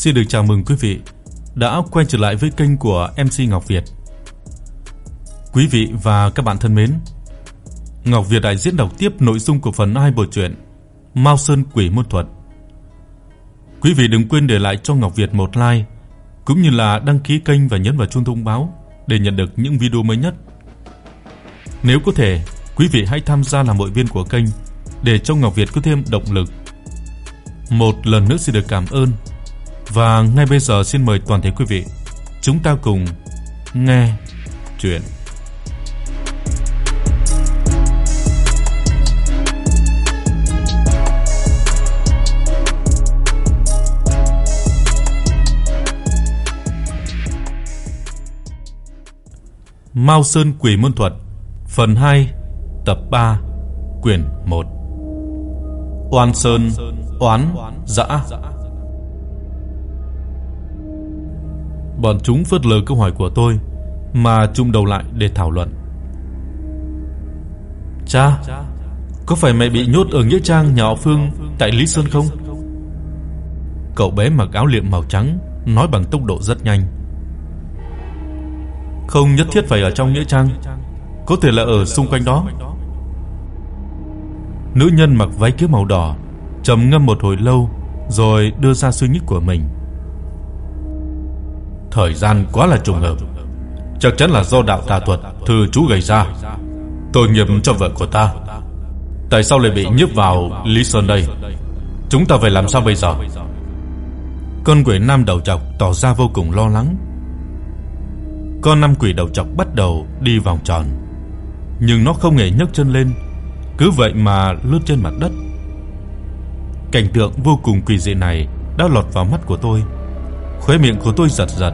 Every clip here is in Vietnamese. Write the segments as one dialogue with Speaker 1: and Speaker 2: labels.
Speaker 1: Xin được chào mừng quý vị đã quay trở lại với kênh của MC Ngọc Việt. Quý vị và các bạn thân mến, Ngọc Việt đại diễn đọc tiếp nội dung của phần 2 bộ truyện Mao Sơn Quỷ Môn Thuật. Quý vị đừng quên để lại cho Ngọc Việt một like cũng như là đăng ký kênh và nhấn vào chuông thông báo để nhận được những video mới nhất. Nếu có thể, quý vị hãy tham gia làm hội viên của kênh để cho Ngọc Việt có thêm động lực. Một lần nữa xin được cảm ơn. Và ngay bây giờ xin mời toàn thể quý vị chúng ta cùng nghe truyện Mao Sơn Quỷ Môn Thuật, phần 2, tập 3, quyển 1. Oan Sơn, oán dã. Bọn chúng phớt lờ câu hỏi của tôi mà chụm đầu lại để thảo luận. "Cha, có phải mẹ bị nhốt ở nghĩa trang nhà họ Phương tại Lý Sơn không?" Cậu bé mặc áo liệm màu trắng nói bằng tốc độ rất nhanh. Không nhất thiết phải ở trong nghĩa trang, có thể là ở xung quanh đó. Nữ nhân mặc váy kiếm màu đỏ trầm ngâm một hồi lâu rồi đưa ra suy nghĩ của mình. Thời gian quá là trùng hợp, chắc chắn là do đạo tà thuật thư chú gây ra. Tội nghiệp cho vợ của ta. Tại sao lại bị nhấp vào Lý Sơn đây? Chúng ta phải làm sao bây giờ? Con quỷ nam đầu chọc tỏ ra vô cùng lo lắng. Con năm quỷ đầu chọc bắt đầu đi vòng tròn, nhưng nó không hề nhấc chân lên, cứ vậy mà lướt trên mặt đất. Cảnh tượng vô cùng kỳ dị này đã lọt vào mắt của tôi. Khóe miệng của tôi giật giật.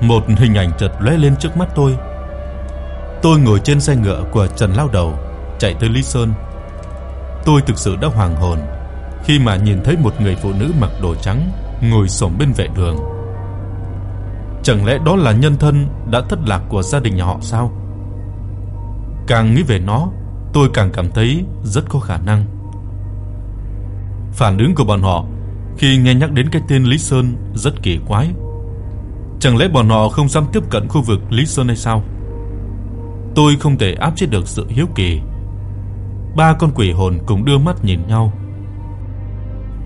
Speaker 1: Một hình ảnh chợt lóe lên trước mắt tôi. Tôi ngồi trên xe ngựa của Trần Lao Đầu, chạy tới Lý Sơn. Tôi thực sự đã hoàng hồn khi mà nhìn thấy một người phụ nữ mặc đồ trắng ngồi xổm bên vệ đường. Chẳng lẽ đó là nhân thân đã thất lạc của gia đình nhà họ sao? Càng nghĩ về nó, tôi càng cảm thấy rất có khả năng. Phản ứng của bọn họ khi nghe nhắc đến cái tên Lý Sơn rất kỳ quái. Chẳng lẽ bọn họ không dám tiếp cận khu vực Lý Sơn hay sao? Tôi không thể áp chế được sự hiếu kỳ. Ba con quỷ hồn cùng đưa mắt nhìn nhau.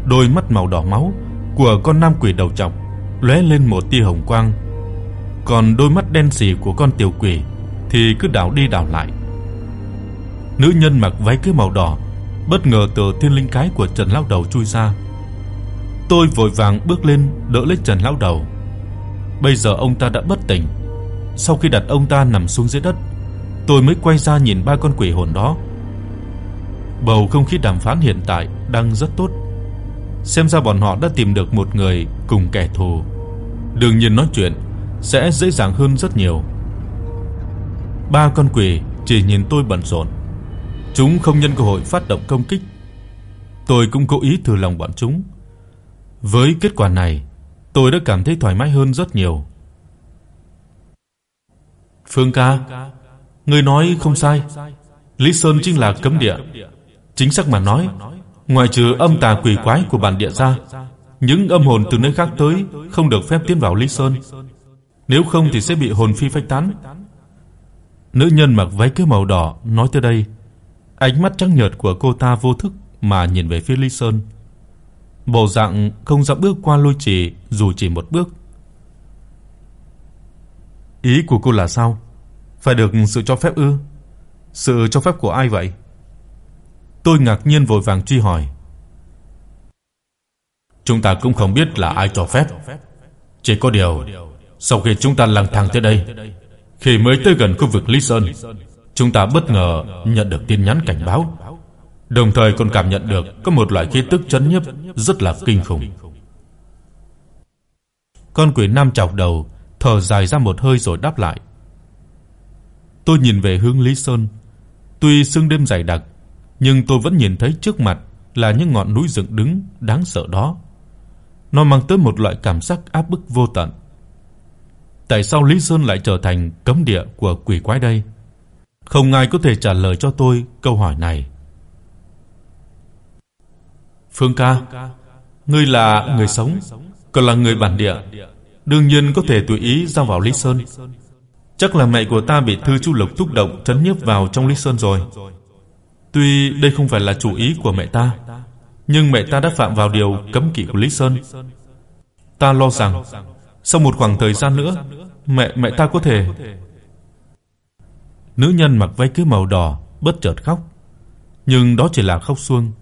Speaker 1: Đôi mắt màu đỏ máu của con nam quỷ đầu trọc lóe lên một tia hồng quang, còn đôi mắt đen sì của con tiểu quỷ thì cứ đảo đi đảo lại. Nữ nhân mặc váy cưới màu đỏ bất ngờ từ thiên linh cái của Trần lão đầu chui ra. Tôi vội vàng bước lên đỡ lấy Trần lão đầu. Bây giờ ông ta đã bất tỉnh. Sau khi đặt ông ta nằm xuống dưới đất, tôi mới quay ra nhìn ba con quỷ hồn đó. Bầu không khí đàm phán hiện tại đang rất tốt. Xem ra bọn họ đã tìm được một người cùng kẻ thù. Đương nhiên nói chuyện sẽ dễ dàng hơn rất nhiều. Ba con quỷ chỉ nhìn tôi bận rộn Chúng không nhân cơ hội phát động công kích. Tôi cũng cố ý thử lòng bọn chúng. Với kết quả này, tôi đã cảm thấy thoải mái hơn rất nhiều. Phương ca, ngươi nói không sai. Lý Sơn chính là cấm địa. Chính xác mà nói, ngoài trừ âm tà quỷ quái của bản địa ra, những âm hồn từ nơi khác tới không được phép tiến vào Lý Sơn. Nếu không thì sẽ bị hồn phi phách tán. Nữ nhân mặc váy cưới màu đỏ nói tới đây, Ánh mắt trắng nhợt của cô ta vô thức mà nhìn về phía Lý Sơn. Bộ dạng không dám bước qua lôi trì dù chỉ một bước. Ý của cô là sao? Phải được sự cho phép ư? Sự cho phép của ai vậy? Tôi ngạc nhiên vội vàng truy hỏi. Chúng ta cũng không biết là ai cho phép. Chỉ có điều, sau khi chúng ta lang thang tới đây, khi mới tới gần khu vực Lý Sơn, chúng ta bất ngờ nhận được tin nhắn cảnh báo, đồng thời còn cảm nhận được có một loại khí tức chấn nhiếp rất là kinh khủng. Con quỷ nam chọc đầu, thở dài ra một hơi rồi đáp lại. Tôi nhìn về hướng Lý Sơn, tuy sương đêm dày đặc, nhưng tôi vẫn nhìn thấy trước mặt là những ngọn núi dựng đứng đáng sợ đó. Nó mang tới một loại cảm giác áp bức vô tận. Tại sao Lý Sơn lại trở thành cấm địa của quỷ quái đây? Không ai có thể trả lời cho tôi câu hỏi này. Phương ca, ngươi là người sống, còn là người bản địa, đương nhiên có thể tùy ý ra vào Lý Sơn. Chắc là mẹ của ta bị thư Chu Lộc thúc động trấn nhiếp vào trong Lý Sơn rồi. Tuy đây không phải là chủ ý của mẹ ta, nhưng mẹ ta đã phạm vào điều cấm kỵ của Lý Sơn. Ta lo rằng sau một khoảng thời gian nữa, mẹ mẹ ta có thể Nữ nhân mặc váy cưới màu đỏ bất chợt khóc, nhưng đó chỉ là khóc suông,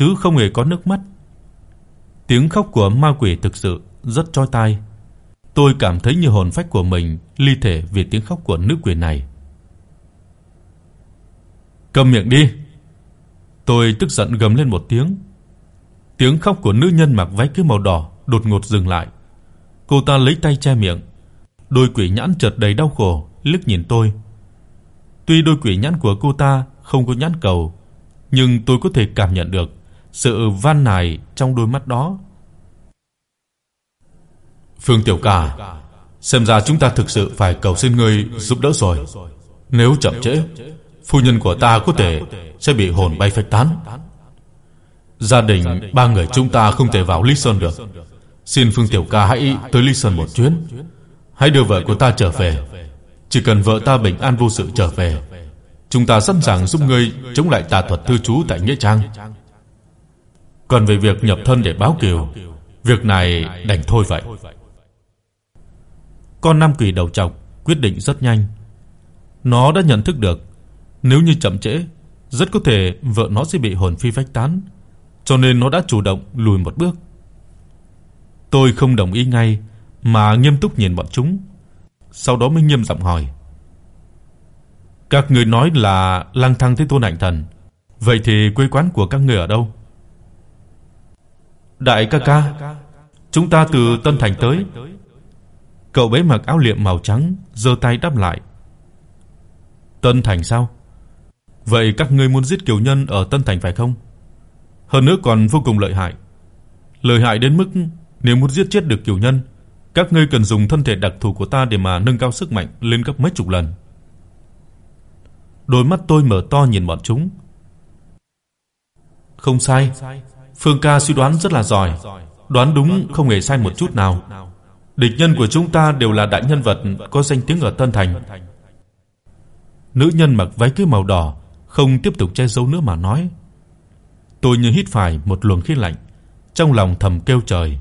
Speaker 1: chứ không hề có nước mắt. Tiếng khóc của ma quỷ thực sự rất chói tai. Tôi cảm thấy như hồn phách của mình ly thể vì tiếng khóc của nữ quỷ này. Câm miệng đi. Tôi tức giận gầm lên một tiếng. Tiếng khóc của nữ nhân mặc váy cưới màu đỏ đột ngột dừng lại. Cô ta lấy tay che miệng. Đôi quỷ nhãn chợt đầy đau khổ liếc nhìn tôi. Tuy đôi quỷ nhãn của cô ta không có nhãn cầu, nhưng tôi có thể cảm nhận được sự van nài trong đôi mắt đó. Phương Tiểu Ca, xem ra chúng ta thực sự phải cầu xin ngươi giúp đỡ rồi. Nếu chậm trễ, phu nhân của ta có thể sẽ bị hồn bay phách tán. Gia đình ba người chúng ta không thể vào Lý Sơn được. Xin Phương Tiểu Ca hãy tới Lý Sơn một chuyến. Hãy đưa vợ của ta trở về. Chỉ cần vợ ta bình an vô sự trở về, chúng ta sẵn sàng giúp ngươi chống lại tà thuật thư trú tại nghĩa trang. Còn về việc nhập thân để báo kiều, việc này đành thôi vậy. Con nam quỷ đầu trọc quyết định rất nhanh. Nó đã nhận thức được, nếu như chậm trễ, rất có thể vợ nó sẽ bị hồn phi phách tán, cho nên nó đã chủ động lùi một bước. Tôi không đồng ý ngay mà nghiêm túc nhìn bọn chúng, sau đó mới nghiêm giọng hỏi: "Các người nói là lang thang thế tôn ảnh thần, vậy thì quê quán của các người ở đâu?" "Đại ca ca, chúng ta từ Tân Thành tới." Cậu bé mặc áo liệm màu trắng giơ tay đáp lại. "Tân Thành sao? Vậy các ngươi muốn giết kiều nhân ở Tân Thành phải không? Hơn nữa còn vô cùng lợi hại. Lợi hại đến mức nếu muốn giết chết được kiều nhân, các ngươi cần dùng thân thể đặc thù của ta để mà nâng cao sức mạnh lên gấp mấy chục lần." Đôi mắt tôi mở to nhìn bọn chúng. Không sai, Phương ca suy đoán rất là giỏi, đoán đúng không hề sai một chút nào. Địch nhân của chúng ta đều là đại nhân vật có danh tiếng ở Tân Thành. Nữ nhân mặc váy cưới màu đỏ không tiếp tục che giấu nữa mà nói. Tôi như hít phải một luồng khí lạnh, trong lòng thầm kêu trời.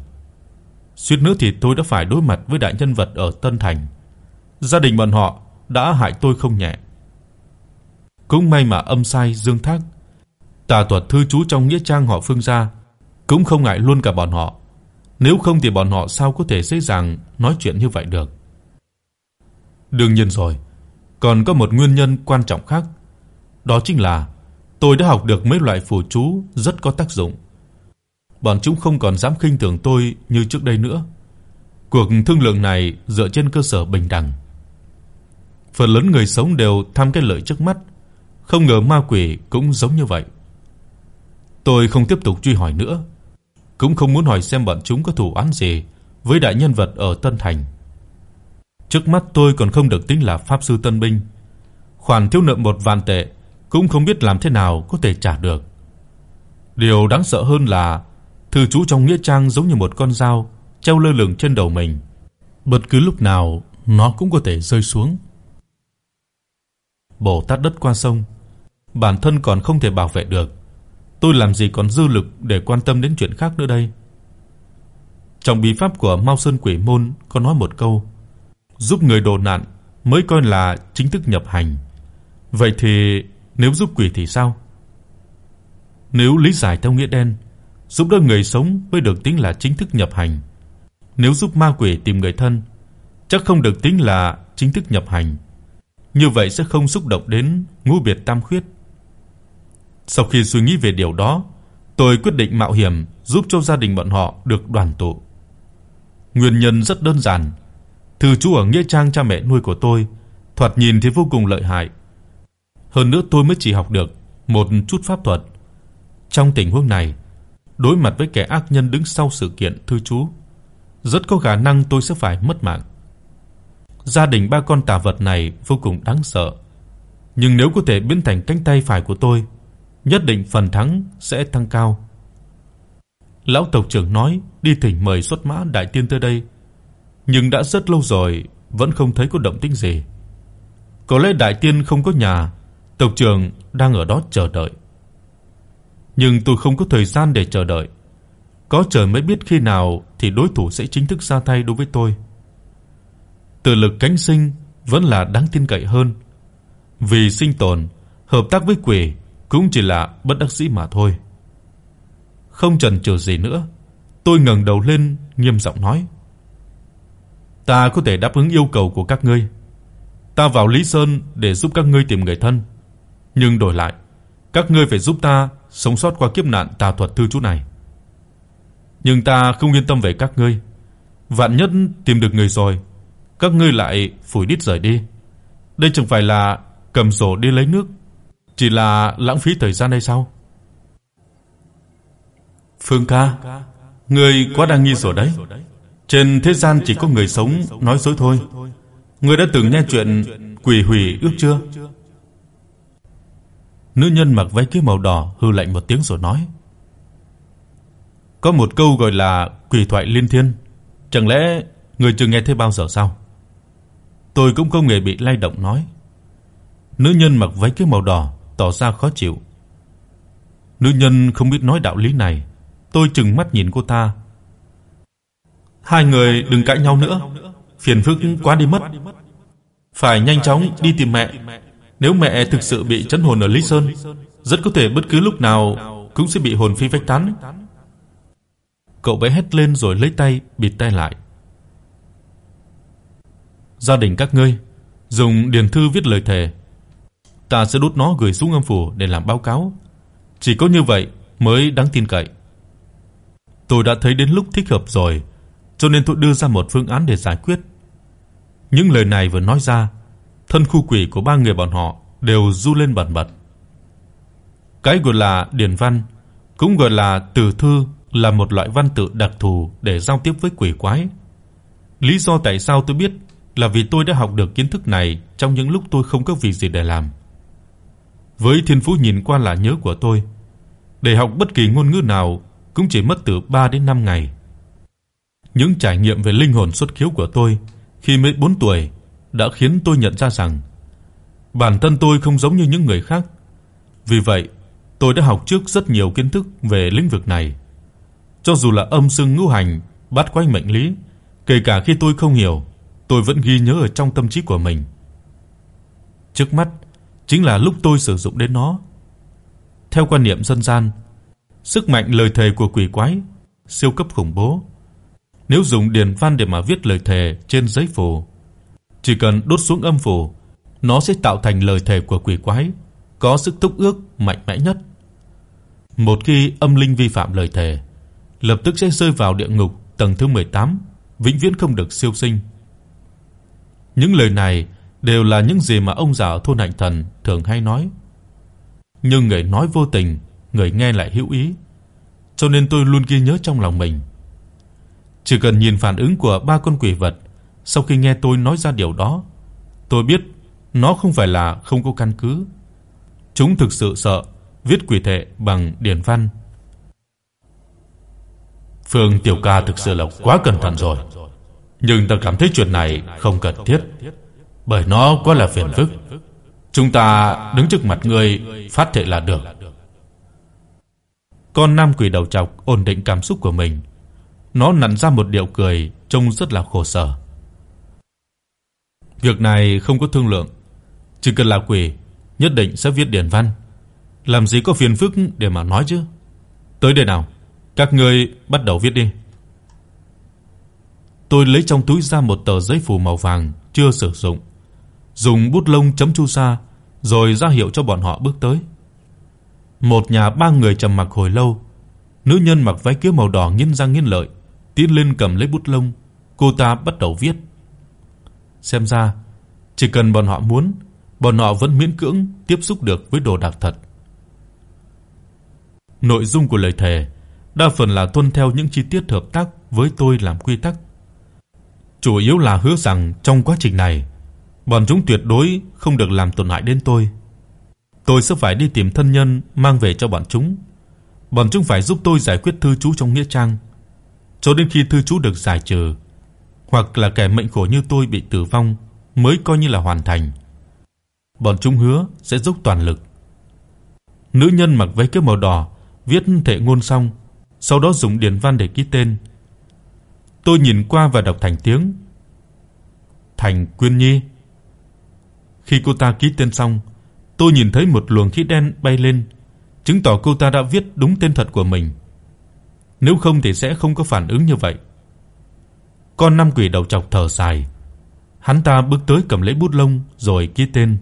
Speaker 1: Suýt nữa thì tôi đã phải đối mặt với đại nhân vật ở Tân Thành. Gia đình bọn họ đã hại tôi không nhẹ. Cũng may mà âm sai Dương Thác, tà thuật thư chú trong nghĩa trang họ Phương gia cũng không ngại luôn cả bọn họ. Nếu không thì bọn họ sao có thể dễ dàng nói chuyện như vậy được. Đương nhiên rồi, còn có một nguyên nhân quan trọng khác, đó chính là tôi đã học được mấy loại phù chú rất có tác dụng bọn chúng không còn dám khinh thường tôi như trước đây nữa. Cuộc thương lượng này dựa trên cơ sở bình đẳng. Phần lớn người sống đều tham cái lợi trước mắt, không ngờ ma quỷ cũng giống như vậy. Tôi không tiếp tục truy hỏi nữa, cũng không muốn hỏi xem bọn chúng có thủ án gì với đại nhân vật ở Tân Thành. Trước mắt tôi còn không được tính là pháp sư tân binh, khoản thiếu nợ một vạn tệ cũng không biết làm thế nào có thể trả được. Điều đáng sợ hơn là thư chú trong nghĩa trang giống như một con dao treo lơ lửng trên đầu mình, bất cứ lúc nào nó cũng có thể rơi xuống. Bồ Tát đất qua sông, bản thân còn không thể bảo vệ được, tôi làm gì còn dư lực để quan tâm đến chuyện khác nữa đây. Trong bí pháp của Mao Sơn Quỷ môn có nói một câu, giúp người đồ nạn mới coi là chính thức nhập hành. Vậy thì nếu giúp quỷ thì sao? Nếu lý giải theo nghĩa đen, giúp đỡ người sống mới được tính là chính thức nhập hành. Nếu giúp ma quỷ tìm người thân, chắc không được tính là chính thức nhập hành. Như vậy sẽ không xúc động đến ngũ biệt tam khuyết. Sau khi suy nghĩ về điều đó, tôi quyết định mạo hiểm giúp cho gia đình bọn họ được đoàn tụ. Nguyên nhân rất đơn giản, thư chú ở nghĩa trang cha mẹ nuôi của tôi, thoạt nhìn thì vô cùng lợi hại. Hơn nữa tôi mới chỉ học được một chút pháp thuật. Trong tình huống này, đối mặt với kẻ ác nhân đứng sau sự kiện thư chú, rất có khả năng tôi sẽ phải mất mạng. Gia đình ba con tà vật này vô cùng đáng sợ, nhưng nếu có thể biến thành cánh tay phải của tôi, nhất định phần thắng sẽ tăng cao. Lão tộc trưởng nói đi thỉnh mời xuất mã đại tiên tới đây, nhưng đã rất lâu rồi vẫn không thấy có động tĩnh gì. Có lẽ đại tiên không có nhà, tộc trưởng đang ở đó chờ đợi. Nhưng tôi không có thời gian để chờ đợi. Có trời mới biết khi nào thì đối thủ sẽ chính thức ra tay đối với tôi. Tự lực cánh sinh vẫn là đáng tin cậy hơn. Vì sinh tồn, hợp tác với quỷ cũng chỉ là bất đắc dĩ mà thôi. Không chần chừ gì nữa, tôi ngẩng đầu lên, nghiêm giọng nói: "Ta có thể đáp ứng yêu cầu của các ngươi. Ta vào Lý Sơn để giúp các ngươi tìm người thân, nhưng đổi lại, các ngươi phải giúp ta sống sót qua kiếp nạn tà thuật thư chú này. Nhưng ta không yên tâm về các ngươi. Vạn nhất tìm được người rồi, các ngươi lại phủi đít rời đi. Đây chẳng phải là cầm rổ đi lấy nước, chỉ là lãng phí thời gian hay sao?" Phương ca, ngươi quá đa nghi rồi đấy. Trên thế gian chỉ có người sống nói dối thôi. Ngươi đã từng nghe chuyện quỷ hủy ước chưa? Nữ nhân mặc váy kia màu đỏ hừ lạnh một tiếng rồi nói: Có một câu gọi là quỷ thoại liên thiên, chẳng lẽ ngươi chưa nghe thấy bao giờ sao? Tôi cũng không hề bị lay động nói. Nữ nhân mặc váy kia màu đỏ tỏ ra khó chịu. Nữ nhân không biết nói đạo lý này, tôi trừng mắt nhìn cô ta. Hai người đừng cãi nhau nữa, phiền phức quá đi mất. Phải nhanh chóng đi tìm mẹ. Nếu mẹ thực sự bị chấn hồn ở Lý Sơn, rất có thể bất cứ lúc nào cũng sẽ bị hồn phi phách tán. Cậu bé hét lên rồi lấy tay bịt tai lại. Gia đình các ngươi dùng điền thư viết lời thề, ta sẽ đốt nó gửi xuống âm phủ để làm báo cáo. Chỉ có như vậy mới đáng tin cậy. Tôi đã thấy đến lúc thích hợp rồi, cho nên tôi đưa ra một phương án để giải quyết. Những lời này vừa nói ra, thân khu quỷ của ba người bọn họ đều du lên bần bật. Cái gọi là điển văn, cũng gọi là từ thư là một loại văn tự đặc thù để giao tiếp với quỷ quái. Lý do tại sao tôi biết là vì tôi đã học được kiến thức này trong những lúc tôi không có việc gì để làm. Với thiên phú nhìn qua là nhớ của tôi, để học bất kỳ ngôn ngữ nào cũng chỉ mất từ 3 đến 5 ngày. Những trải nghiệm về linh hồn xuất khiếu của tôi khi mới 4 tuổi đã khiến tôi nhận ra rằng bản thân tôi không giống như những người khác. Vì vậy, tôi đã học trước rất nhiều kiến thức về lĩnh vực này. Cho dù là âm dương ngũ hành, bát quái mệnh lý, kể cả khi tôi không hiểu, tôi vẫn ghi nhớ ở trong tâm trí của mình. Trước mắt chính là lúc tôi sử dụng đến nó. Theo quan niệm dân gian, sức mạnh lời thề của quỷ quái siêu cấp khủng bố. Nếu dùng điền văn để mà viết lời thề trên giấy phù, chỉ cần đốt xuống âm phù, nó sẽ tạo thành lời thề của quỷ quái, có sức thúc ước mạnh mẽ nhất. Một khi âm linh vi phạm lời thề, lập tức sẽ rơi vào địa ngục tầng thứ 18, vĩnh viễn không được siêu sinh. Những lời này đều là những gì mà ông già thôn Hạnh Thần thường hay nói. Nhưng người nói vô tình, người nghe lại hữu ý, cho nên tôi luôn ghi nhớ trong lòng mình. Chỉ cần nhìn phản ứng của ba con quỷ vật sau khi nghe tôi nói ra điều đó, tôi biết nó không phải là không có căn cứ. Chúng thực sự sợ viết quỷ thể bằng điển văn. Phương Tiểu Ca thực sự là quá cẩn thận rồi. Nhưng ta cảm thấy chuyện này không cần thiết, bởi nó quá là phiền phức. Chúng ta đứng trước mặt ngươi phát thệ là được. Con nam quỷ đầu trọc ổn định cảm xúc của mình. Nó nặn ra một điệu cười trông rất là khổ sở. Việc này không có thương lượng, chỉ cần là quỷ, nhất định sẽ viết điển văn. Làm gì có phiền phức để mà nói chứ. Tới đây nào, các ngươi bắt đầu viết đi. Tôi lấy trong túi ra một tờ giấy phù màu vàng chưa sử dụng, dùng bút lông chấm chu sa, rồi ra hiệu cho bọn họ bước tới. Một nhà ba người trầm mặc hồi lâu. Nữ nhân mặc váy kia màu đỏ nghiến răng nghiến lợi, tiến lên cầm lấy bút lông, cô ta bắt đầu viết. Xem ra, chỉ cần bọn họ muốn, bọn họ vẫn miễn cưỡng tiếp xúc được với đồ đạc thật. Nội dung của lời thề đa phần là tuân theo những chi tiết hợp tác với tôi làm quy tắc. Chủ yếu là hứa rằng trong quá trình này, bọn chúng tuyệt đối không được làm tổn hại đến tôi. Tôi sẽ phải đi tìm thân nhân mang về cho bọn chúng. bọn chúng phải giúp tôi giải quyết thư chú trong nghĩa trang, cho đến khi thư chú được giải trừ, hoặc là kẻ mệnh khổ như tôi bị tử vong mới coi như là hoàn thành. Bọn chúng hứa sẽ dốc toàn lực. Nữ nhân mặc váy kiếp màu đỏ viết thệ ngôn xong, sau đó dùng điển văn để ký tên. Tôi nhìn qua và đọc thành tiếng. Thành Quyên Nhi. Khi cô ta ký tên xong, tôi nhìn thấy một luồng khí đen bay lên, chứng tỏ cô ta đã viết đúng tên thật của mình. Nếu không thì sẽ không có phản ứng như vậy. Con năm quỷ đầu chọc thở dài. Hắn ta bước tới cầm lấy bút lông rồi ký tên.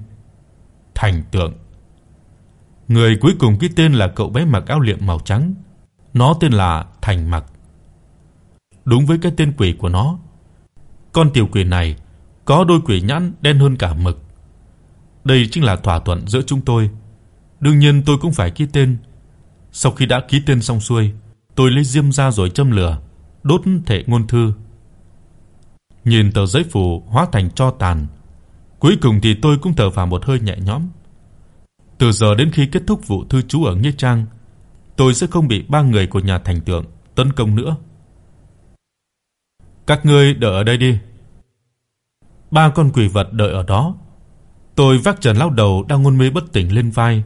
Speaker 1: Thành Tượng. Người cuối cùng ký tên là cậu bé mặc áo liệm màu trắng. Nó tên là Thành Mặc. Đúng với cái tên quỷ của nó. Con tiểu quỷ này có đôi quỷ nhãn đen hơn cả mực. Đây chính là thỏa thuận giữa chúng tôi. Đương nhiên tôi cũng phải ký tên. Sau khi đã ký tên xong xuôi, tôi lấy diêm ra rồi châm lửa, đốt thể ngôn thư. Nhìn tờ giấy phù hóa thành tro tàn, cuối cùng thì tôi cũng thở phào một hơi nhẹ nhõm. Từ giờ đến khi kết thúc vụ thư chú ở nghĩa trang, tôi sẽ không bị ba người của nhà thành tượng tấn công nữa. Các ngươi đợi ở đây đi. Ba con quỷ vật đợi ở đó. Tôi vác Trần lão đầu đang hôn mê bất tỉnh lên vai,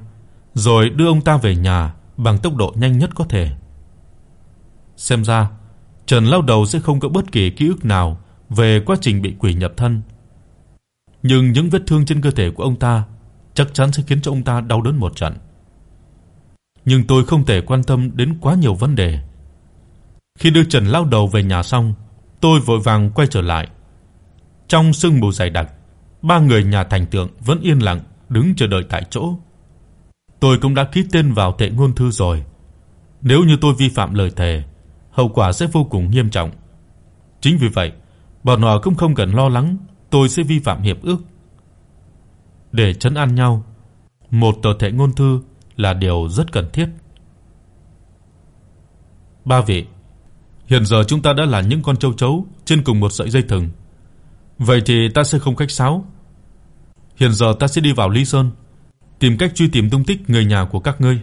Speaker 1: rồi đưa ông ta về nhà bằng tốc độ nhanh nhất có thể. Xem ra, Trần lão đầu sẽ không có bất kỳ ký ức nào về quá trình bị quỷ nhập thân. Nhưng những vết thương trên cơ thể của ông ta chắc chắn sẽ khiến cho ông ta đau đớn một trận. Nhưng tôi không thể quan tâm đến quá nhiều vấn đề. Khi đưa Trần lão đầu về nhà xong, tôi vội vàng quay trở lại. Trong sương mù dày đặc, ba người nhà thành tượng vẫn yên lặng đứng chờ đợi tại chỗ. Tôi cũng đã ký tên vào tệ ngôn thư rồi. Nếu như tôi vi phạm lời thề, hậu quả sẽ vô cùng nghiêm trọng. Chính vì vậy, bọn họ cũng không cần lo lắng tôi sẽ vi phạm hiệp ước. Để trấn an nhau, một tờ thệ ngôn thư là điều rất cần thiết. Ba vị, hiện giờ chúng ta đã là những con châu chấu trên cùng một sợi dây thừng. Vậy thì ta sẽ không khách sáo. Hiện giờ ta sẽ đi vào Lý Sơn, tìm cách truy tìm tung tích người nhà của các ngươi.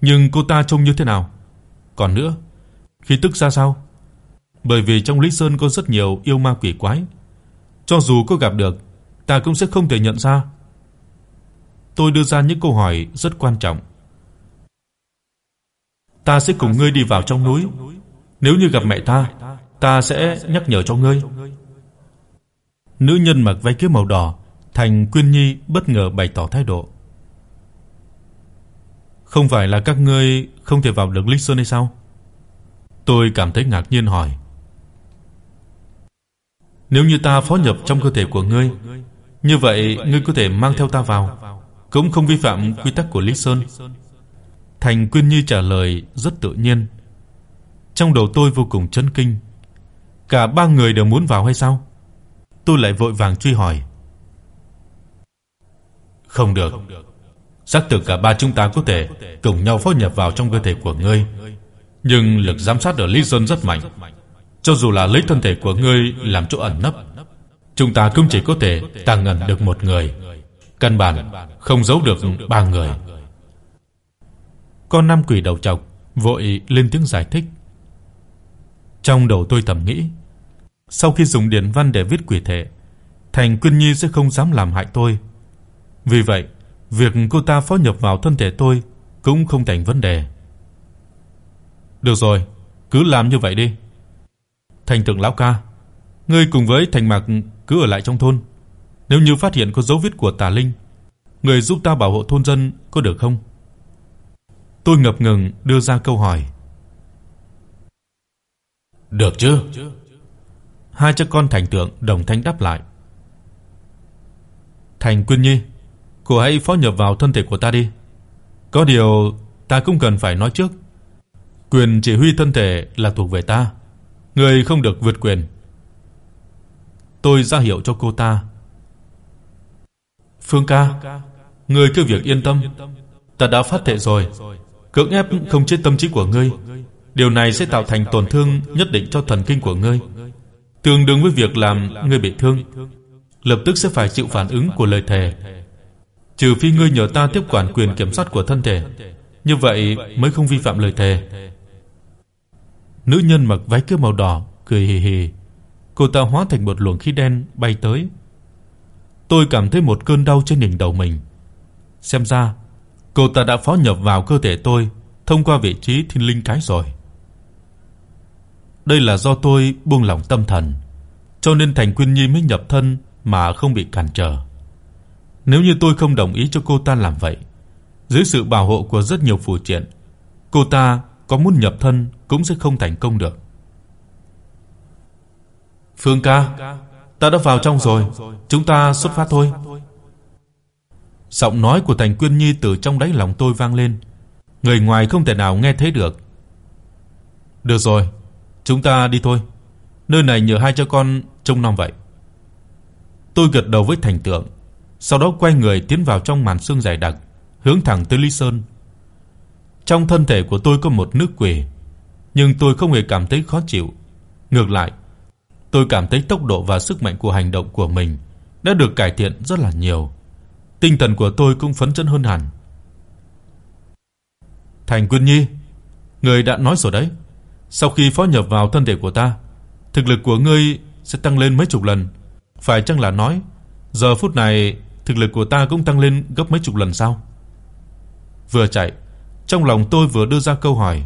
Speaker 1: Nhưng cô ta trông như thế nào? Còn nữa, khí tức ra sao? Bởi vì trong Lý Sơn có rất nhiều yêu ma quỷ quái, cho dù có gặp được, ta cũng sẽ không thể nhận ra. Tôi đưa ra những câu hỏi rất quan trọng. Ta sẽ cùng ngươi đi vào trong núi, nếu như gặp mẹ ta, ta sẽ nhắc nhở cho ngươi. Nữ nhân mặc váy kiếm màu đỏ, Thành Quyên Nhi bất ngờ bày tỏ thái độ. Không phải là các ngươi không thể vào được Lịch Sơn hay sao? Tôi cảm thấy ngạc nhiên hỏi. Nếu như ta phó nhập trong cơ thể của ngươi, như vậy ngươi có thể mang theo ta vào, cũng không vi phạm quy tắc của Lý Sơn. Thành Quyên Nhi trả lời rất tự nhiên. Trong đầu tôi vô cùng chấn kinh. Cả ba người đều muốn vào hay sao? Tôi lại vội vàng truy hỏi. Không được. Xác thực cả ba chúng ta có thể cùng nhau phối nhập vào trong cơ thể của ngươi, nhưng lực giám sát ở Lý Sơn rất mạnh. Cho dù là lấy thân thể của ngươi làm chỗ ẩn nấp, chúng ta cũng chỉ có thể tàng ẩn được một người, căn bản không giấu được ba người. Con năm quỷ đầu trọc vội lên tiếng giải thích. Trong đầu tôi thầm nghĩ, sau khi dùng điển văn để viết quỷ thể, Thành Quyên Nhi sẽ không dám làm hại tôi. Vì vậy, việc cô ta phó nhập vào thân thể tôi cũng không thành vấn đề. Được rồi, cứ làm như vậy đi. Thành Tượng lão ca, ngươi cùng với Thành Mạc cứ ở lại trong thôn. Nếu như phát hiện có dấu vết của tà linh, người giúp ta bảo hộ thôn dân có được không? Tôi ngập ngừng đưa ra câu hỏi. Được chứ? Hai cha con Thành Tượng đồng thanh đáp lại. Thành Quyên Nhi, cô hãy phó nhập vào thân thể của ta đi. Có điều ta cũng cần phải nói trước, quyền chỉ huy thân thể là thuộc về ta Ngươi không được vượt quyền. Tôi ra hiệu cho cô ta. Phương ca, ngươi cứ việc yên tâm, ta đã phát thệ rồi, cưỡng ép không chết tâm trí của ngươi. Điều này sẽ tạo thành tổn thương nhất định cho thần kinh của ngươi, tương đương với việc làm ngươi bị thương, lập tức sẽ phải chịu phản ứng của lời thề. Trừ phi ngươi nhờ ta tiếp quản quyền kiểm soát của thân thể, như vậy mới không vi phạm lời thề. Nữ nhân mặc váy cưới màu đỏ cười hì hì. Cô ta hóa thành một luồng khí đen bay tới. Tôi cảm thấy một cơn đau trên đỉnh đầu mình. Xem ra, cô ta đã phó nhập vào cơ thể tôi thông qua vị trí thiên linh cái rồi. Đây là do tôi buông lỏng tâm thần, cho nên Thành Quyên Nhi mới nhập thân mà không bị cản trở. Nếu như tôi không đồng ý cho cô ta làm vậy, dưới sự bảo hộ của rất nhiều phù triện, cô ta có muốn nhập thân cũng sẽ không thành công được. Phương ca, ta đã vào trong rồi, chúng ta xuất phát thôi. Giọng nói của Thành Quyên Nhi từ trong đáy lòng tôi vang lên, người ngoài không thể nào nghe thấy được. Được rồi, chúng ta đi thôi. Nơi này nhờ hai cha con trông nom vậy. Tôi gật đầu với Thành Tượng, sau đó quay người tiến vào trong màn sương dày đặc, hướng thẳng tới Lý Sơn. Trong thân thể của tôi có một nước quỷ, nhưng tôi không hề cảm thấy khó chịu. Ngược lại, tôi cảm thấy tốc độ và sức mạnh của hành động của mình đã được cải thiện rất là nhiều. Tinh thần của tôi cũng phấn chấn hơn hẳn. Thành Quân Nhi, người đã nói rồi đấy, sau khi phó nhập vào thân thể của ta, thực lực của ngươi sẽ tăng lên mấy chục lần. Phải chăng là nói, giờ phút này thực lực của ta cũng tăng lên gấp mấy chục lần sao? Vừa chạy, trong lòng tôi vừa đưa ra câu hỏi.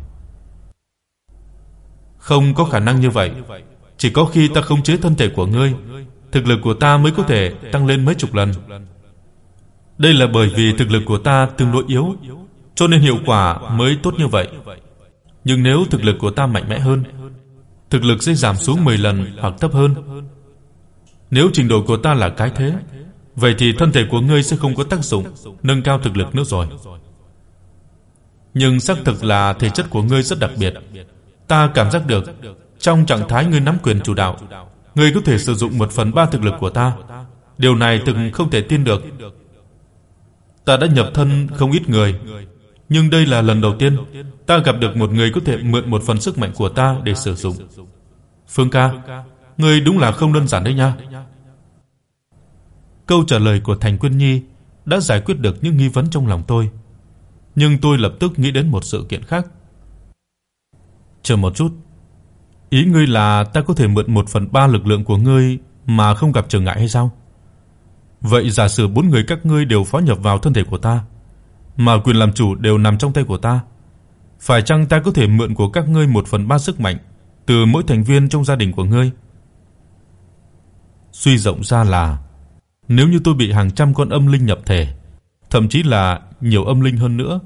Speaker 1: Không có khả năng như vậy, chỉ có khi ta khống chế thân thể của ngươi, thực lực của ta mới có thể tăng lên mấy chục lần. Đây là bởi vì thực lực của ta tương đối yếu, cho nên hiệu quả mới tốt như vậy. Nhưng nếu thực lực của ta mạnh mẽ hơn, thực lực sẽ giảm xuống 10 lần hoặc thấp hơn. Nếu trình độ của ta là cái thế, vậy thì thân thể của ngươi sẽ không có tác dụng nâng cao thực lực nữa rồi. Nhưng xác thực là thể chất của ngươi rất đặc biệt. Ta cảm giác được, trong trạng thái ngươi nắm quyền chủ đạo, ngươi có thể sử dụng 1 phần 3 thực lực của ta. Điều này từng không thể tin được. Ta đã nhập thân không ít người, nhưng đây là lần đầu tiên ta gặp được một người có thể mượn một phần sức mạnh của ta để sử dụng. Phương ca, ngươi đúng là không đơn giản đấy nha. Câu trả lời của Thành Quyên Nhi đã giải quyết được những nghi vấn trong lòng tôi, nhưng tôi lập tức nghĩ đến một sự kiện khác. Chờ một chút, ý ngươi là ta có thể mượn 1 phần 3 lực lượng của ngươi mà không gặp trở ngại hay sao? Vậy giả sử bốn người các ngươi đều phó nhập vào thân thể của ta, mà quyền làm chủ đều nằm trong tay của ta, phải chăng ta có thể mượn của các ngươi 1 phần 3 sức mạnh từ mỗi thành viên trong gia đình của ngươi? Suy rộng ra là nếu như tôi bị hàng trăm con âm linh nhập thể, thậm chí là nhiều âm linh hơn nữa,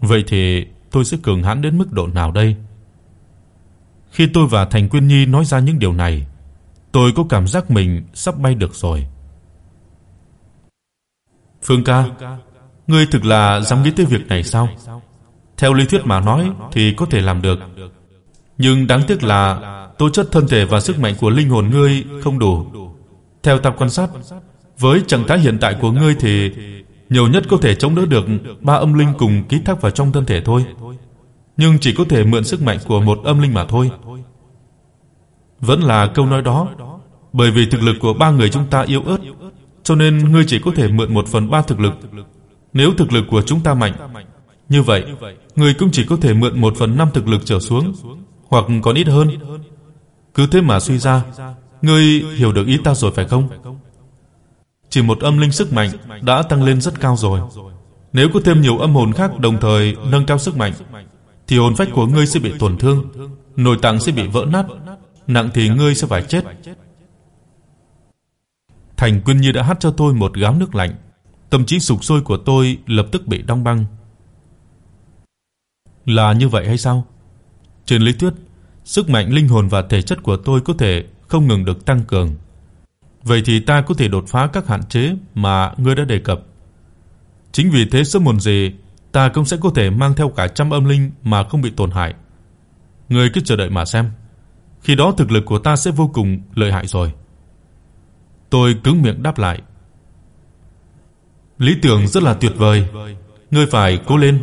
Speaker 1: vậy thì tôi sẽ cường hãn đến mức độ nào đây? Khi tôi và Thành Quyên Nhi nói ra những điều này, tôi có cảm giác mình sắp bay được rồi. Phương ca, ngươi thực là dám nghĩ tới việc này sao? Theo lý thuyết mà nói thì có thể làm được. Nhưng đáng tiếc là tố chất thân thể và sức mạnh của linh hồn ngươi không đủ. Theo ta quan sát, với trạng thái hiện tại của ngươi thì nhiều nhất có thể chống đỡ được ba âm linh cùng ký thác vào trong thân thể thôi. Nhưng chỉ có thể mượn sức mạnh của một âm linh mà thôi. Vẫn là câu nói đó, bởi vì thực lực của ba người chúng ta yếu ớt, cho nên ngươi chỉ có thể mượn một phần ba thực lực. Nếu thực lực của chúng ta mạnh, như vậy, người cũng chỉ có thể mượn 1 phần 5 thực lực trở xuống, hoặc còn ít hơn. Cứ thế mà suy ra, ngươi hiểu được ý ta rồi phải không? Chỉ một âm linh sức mạnh đã tăng lên rất cao rồi. Nếu có thêm nhiều âm hồn khác đồng thời nâng cao sức mạnh, thì hồn phách của ngươi sẽ bị tổn thương, nội tạng sẽ bị vỡ nát, nặng thì ngươi sẽ phải chết. Thành quân Như đã hắt cho tôi một gáo nước lạnh, tâm trí sục sôi của tôi lập tức bị đóng băng. Là như vậy hay sao? Trên lý thuyết, sức mạnh linh hồn và thể chất của tôi có thể không ngừng được tăng cường. Vậy thì ta có thể đột phá các hạn chế mà ngươi đã đề cập. Chính vì thế sớm muộn gì ta cũng sẽ có thể mang theo cả trăm âm linh mà không bị tổn hại. Ngươi cứ chờ đợi mà xem. Khi đó thực lực của ta sẽ vô cùng lợi hại rồi. Tôi cứng miệng đáp lại. Lý tưởng rất là tuyệt vời, ngươi phải cố lên.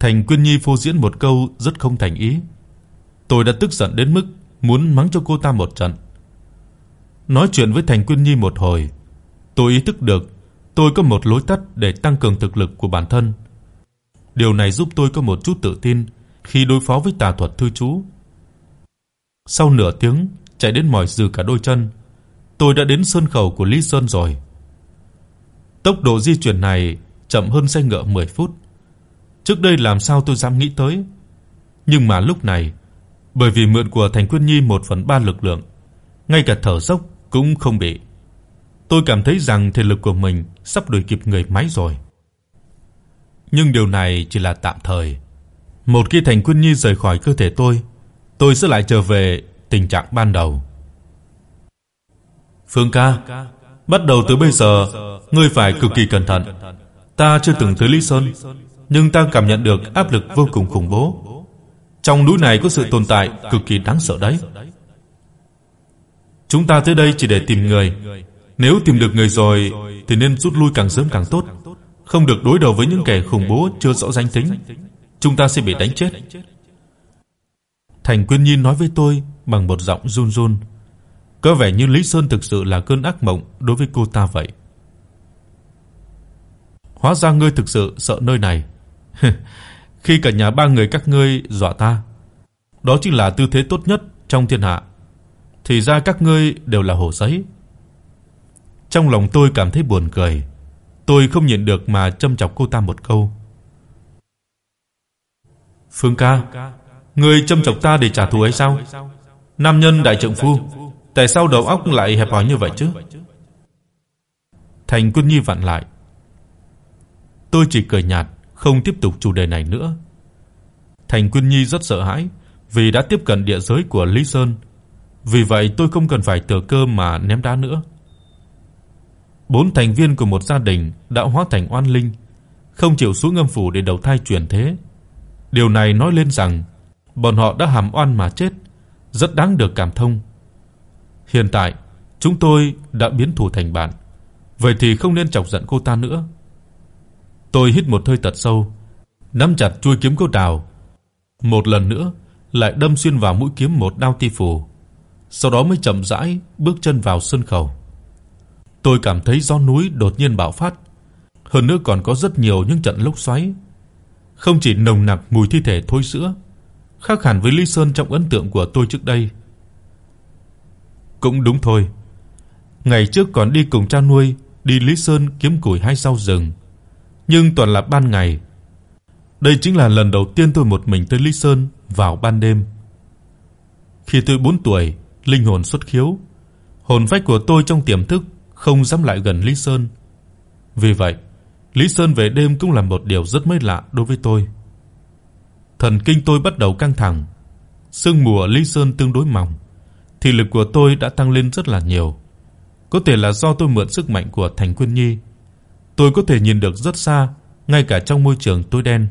Speaker 1: Thành Quyên Nhi phô diễn một câu rất không thành ý. Tôi đã tức giận đến mức muốn mắng cho cô ta một trận. Nói chuyện với Thành Quyên Nhi một hồi, tôi ý thức được tôi có một lối tắt để tăng cường thực lực của bản thân, Điều này giúp tôi có một chút tự tin khi đối phó với tà thuật thư chú. Sau nửa tiếng chạy đến mỏi dừ cả đôi chân, tôi đã đến sơn khẩu của Lý Sơn rồi. Tốc độ di chuyển này chậm hơn xe ngựa 10 phút. Trước đây làm sao tôi dám nghĩ tới. Nhưng mà lúc này, bởi vì mượn của Thành Quyên Nhi 1/3 lực lượng, ngay cả thở dốc cũng không bị. Tôi cảm thấy rằng thể lực của mình sắp đuổi kịp người máy rồi. Nhưng điều này chỉ là tạm thời. Một khi Thành Quyên Nhi rời khỏi cơ thể tôi, tôi sẽ lại trở về tình trạng ban đầu. Phương ca, bắt đầu từ bây giờ, ngươi phải cực kỳ cẩn thận. Ta chưa từng tới Lý Sơn, nhưng ta cảm nhận được áp lực vô cùng khủng bố. Trong núi này có sự tồn tại cực kỳ đáng sợ đấy. Chúng ta tới đây chỉ để tìm người. Nếu tìm được người rồi thì nên rút lui càng sớm càng tốt, không được đối đầu với những kẻ khủng bố chưa rõ danh tính. Chúng ta sẽ bị đánh chết. Thành Quyên Nhi nói với tôi bằng một giọng run run. Có vẻ như Lý Sơn thực sự là cơn ác mộng đối với cô ta vậy. Hóa ra ngươi thực sự sợ nơi này. Khi cả nhà ba người các ngươi dọa ta, đó chính là tư thế tốt nhất trong thiên hạ. Thì ra các ngươi đều là hổ giấy. Trong lòng tôi cảm thấy buồn cười, tôi không nhịn được mà châm chọc cô ta một câu. Phương ca, ngươi châm chọc ta để trả thù hay sao? Nam nhân đại trượng phu, tại sao đầu óc lại hẹp hòi như vậy chứ? Thành Quân Nhi vặn lại. Tôi chỉ cười nhạt, không tiếp tục chủ đề này nữa. Thành Quân Nhi rất sợ hãi vì đã tiếp cận địa giới của Lý Sơn. Vì vậy tôi không cần phải thừa cơ mà ném đá nữa. Bốn thành viên của một gia đình đã hóa thành oan linh, không chịu xuống âm phủ để đầu thai chuyển thế. Điều này nói lên rằng bọn họ đã hàm oan mà chết, rất đáng được cảm thông. Hiện tại, chúng tôi đã biến thù thành bạn, vậy thì không nên chọc giận cô ta nữa. Tôi hít một hơi thật sâu, nắm chặt chuôi kiếm cô đào, một lần nữa lại đâm xuyên vào mũi kiếm một đao ti phù, sau đó mới chậm rãi bước chân vào sân khấu Tôi cảm thấy gió núi đột nhiên bạo phát, hơn nữa còn có rất nhiều những trận lốc xoáy. Không chỉ nồng nặc mùi thi thể thối rữa, khác hẳn với Lý Sơn trong ấn tượng của tôi trước đây. Cũng đúng thôi. Ngày trước còn đi cùng cha nuôi đi Lý Sơn kiếm củi hay sau rừng, nhưng toàn là ban ngày. Đây chính là lần đầu tiên tôi một mình tới Lý Sơn vào ban đêm. Khi tôi 4 tuổi, linh hồn xuất khiếu, hồn phách của tôi trong tiềm thức không dám lại gần Lý Sơn. Vì vậy, Lý Sơn về đêm cũng là một điều rất mới lạ đối với tôi. Thần kinh tôi bắt đầu căng thẳng. Sương mù ở Lý Sơn tương đối mỏng, thì lực của tôi đã tăng lên rất là nhiều. Có thể là do tôi mượn sức mạnh của Thành Quyên Nhi. Tôi có thể nhìn được rất xa, ngay cả trong môi trường tối đen.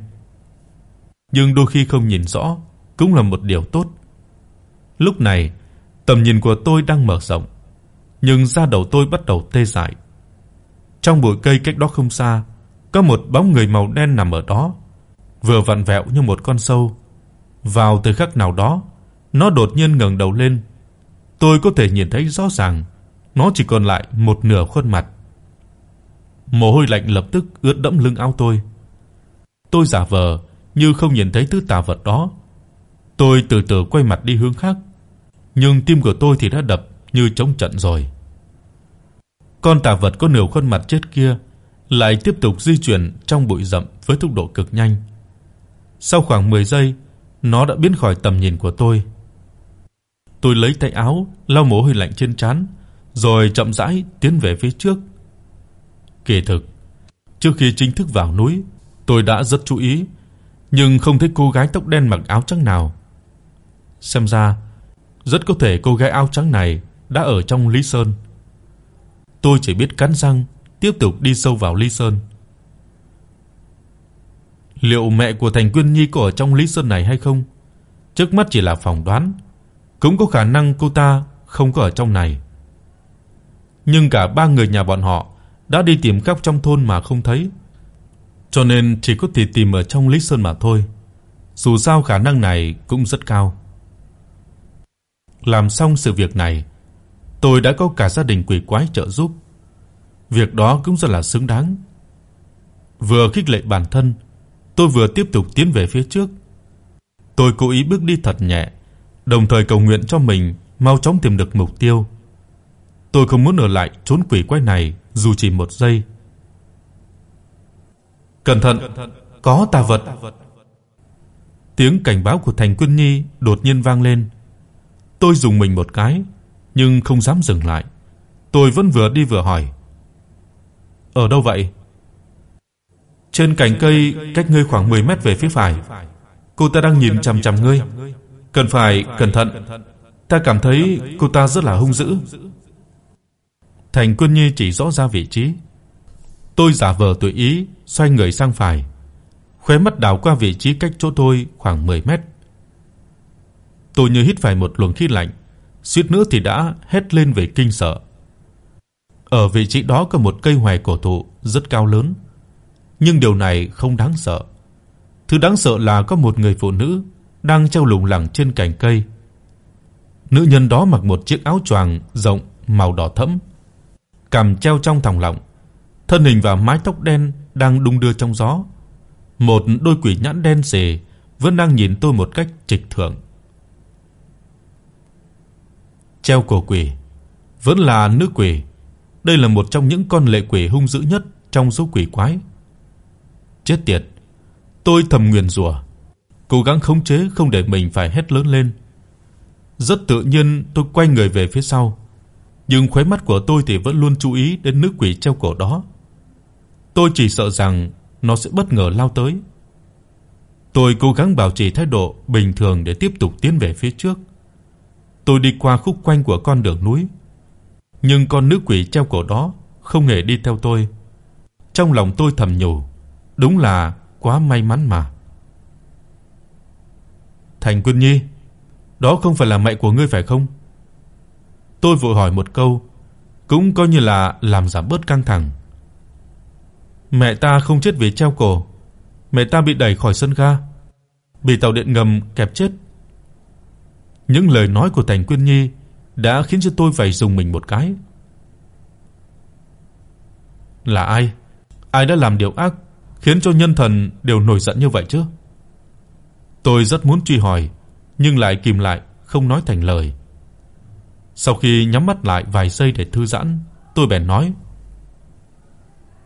Speaker 1: Nhưng đôi khi không nhìn rõ cũng là một điều tốt. Lúc này, tầm nhìn của tôi đang mở rộng, nhưng da đầu tôi bắt đầu tê dại. Trong bụi cây cách đó không xa, có một bóng người màu đen nằm ở đó, vừa vặn vẹo như một con sâu. Vào thời khắc nào đó, nó đột nhiên ngẩng đầu lên. Tôi có thể nhìn thấy rõ ràng, nó chỉ còn lại một nửa khuôn mặt. Mồ hôi lạnh lập tức ướt đẫm lưng áo tôi. Tôi giả vờ như không nhìn thấy thứ tà vật đó. Tôi từ từ quay mặt đi hướng khác, nhưng tim của tôi thì đã đập như trống trận rồi. Con tà vật có nửa khuôn mặt chết kia lại tiếp tục di chuyển trong bụi rậm với tốc độ cực nhanh. Sau khoảng 10 giây, nó đã biến khỏi tầm nhìn của tôi. Tôi lấy tay áo lau mồ hôi lạnh trên trán, rồi chậm rãi tiến về phía trước. Kỳ thực, trước khi chính thức vào núi, tôi đã rất chú ý, nhưng không thấy cô gái tóc đen mặc áo trắng nào. Xem ra, rất có thể cô gái áo trắng này đã ở trong Lý Sơn. Tôi chỉ biết cắn răng tiếp tục đi sâu vào Lý Sơn. Liệu mẹ của Thành Quyên Nhi có ở trong Lý Sơn này hay không? Trước mắt chỉ là phỏng đoán, cũng có khả năng cô ta không có ở trong này. Nhưng cả ba người nhà bọn họ đã đi tìm khắp trong thôn mà không thấy, cho nên chỉ có thể tìm ở trong Lịch Sơn mà thôi. Dù sao khả năng này cũng rất cao. Làm xong sự việc này, tôi đã có cả gia đình quỷ quái trợ giúp. Việc đó cũng rất là xứng đáng. Vừa khích lệ bản thân, Tôi vừa tiếp tục tiến về phía trước. Tôi cố ý bước đi thật nhẹ, đồng thời cầu nguyện cho mình mau chóng tìm được mục tiêu. Tôi không muốn ở lại trốn quỷ quái này dù chỉ một giây. Cẩn thận, có tà vật. Tiếng cảnh báo của Thành Quân Nhi đột nhiên vang lên. Tôi dùng mình một cái, nhưng không dám dừng lại. Tôi vẫn vừa đi vừa hỏi: "Ở đâu vậy?" "Trên cành cây cách ngươi khoảng 10 mét về phía phải. Cô ta đang nhìn chằm chằm ngươi. Cần phải cẩn thận. Ta cảm thấy cô ta rất là hung dữ." Thành Quân Nhi chỉ rõ ra vị trí. Tôi giả vờ tùy ý, xoay người sang phải. Khóe mắt đảo qua vị trí cách chỗ tôi khoảng 10 mét. Tôi như hít phải một luồng khí lạnh, suýt nữa thì đã hét lên về kinh sợ. Ở vị trí đó có một cây hoài cổ thụ rất cao lớn, nhưng điều này không đáng sợ. Thứ đáng sợ là có một người phụ nữ đang treo lủng lẳng trên cành cây. Nữ nhân đó mặc một chiếc áo choàng rộng màu đỏ thẫm, cằm treo trong thòng lọng, thân hình và mái tóc đen đang đung đưa trong gió. Một đôi quỷ nhãn đen sì vẫn đang nhìn tôi một cách trịch thượng. Treo cổ quỷ vẫn là nữ quỷ. Đây là một trong những con lệ quỷ hung dữ nhất trong số quỷ quái. Chết tiệt. Tôi thầm nguyền rủa, cố gắng khống chế không để mình phải hét lớn lên. Rất tự nhiên tôi quay người về phía sau, nhưng khóe mắt của tôi thì vẫn luôn chú ý đến nữ quỷ treo cổ đó. Tôi chỉ sợ rằng nó sẽ bất ngờ lao tới. Tôi cố gắng bảo trì thái độ bình thường để tiếp tục tiến về phía trước. Tôi đi qua khúc quanh của con đường núi, nhưng con nữ quỷ treo cổ đó không hề đi theo tôi. Trong lòng tôi thầm nhủ, đúng là quá may mắn mà. Thành Quân Nhi, đó không phải là mẹ của ngươi phải không? Tôi vội hỏi một câu, cũng coi như là làm giảm bớt căng thẳng. Mẹ ta không chết vì treo cổ, mẹ ta bị đẩy khỏi sân ga, bị tàu điện ngầm kẹp chết. Những lời nói của Thành Quyên Nhi đã khiến cho tôi phải dùng mình một cái. Là ai? Ai đã làm điều ác khiến cho nhân thần đều nổi giận như vậy chứ? Tôi rất muốn truy hỏi, nhưng lại kìm lại, không nói thành lời. Sau khi nhắm mắt lại vài giây để thư giãn, tôi bèn nói: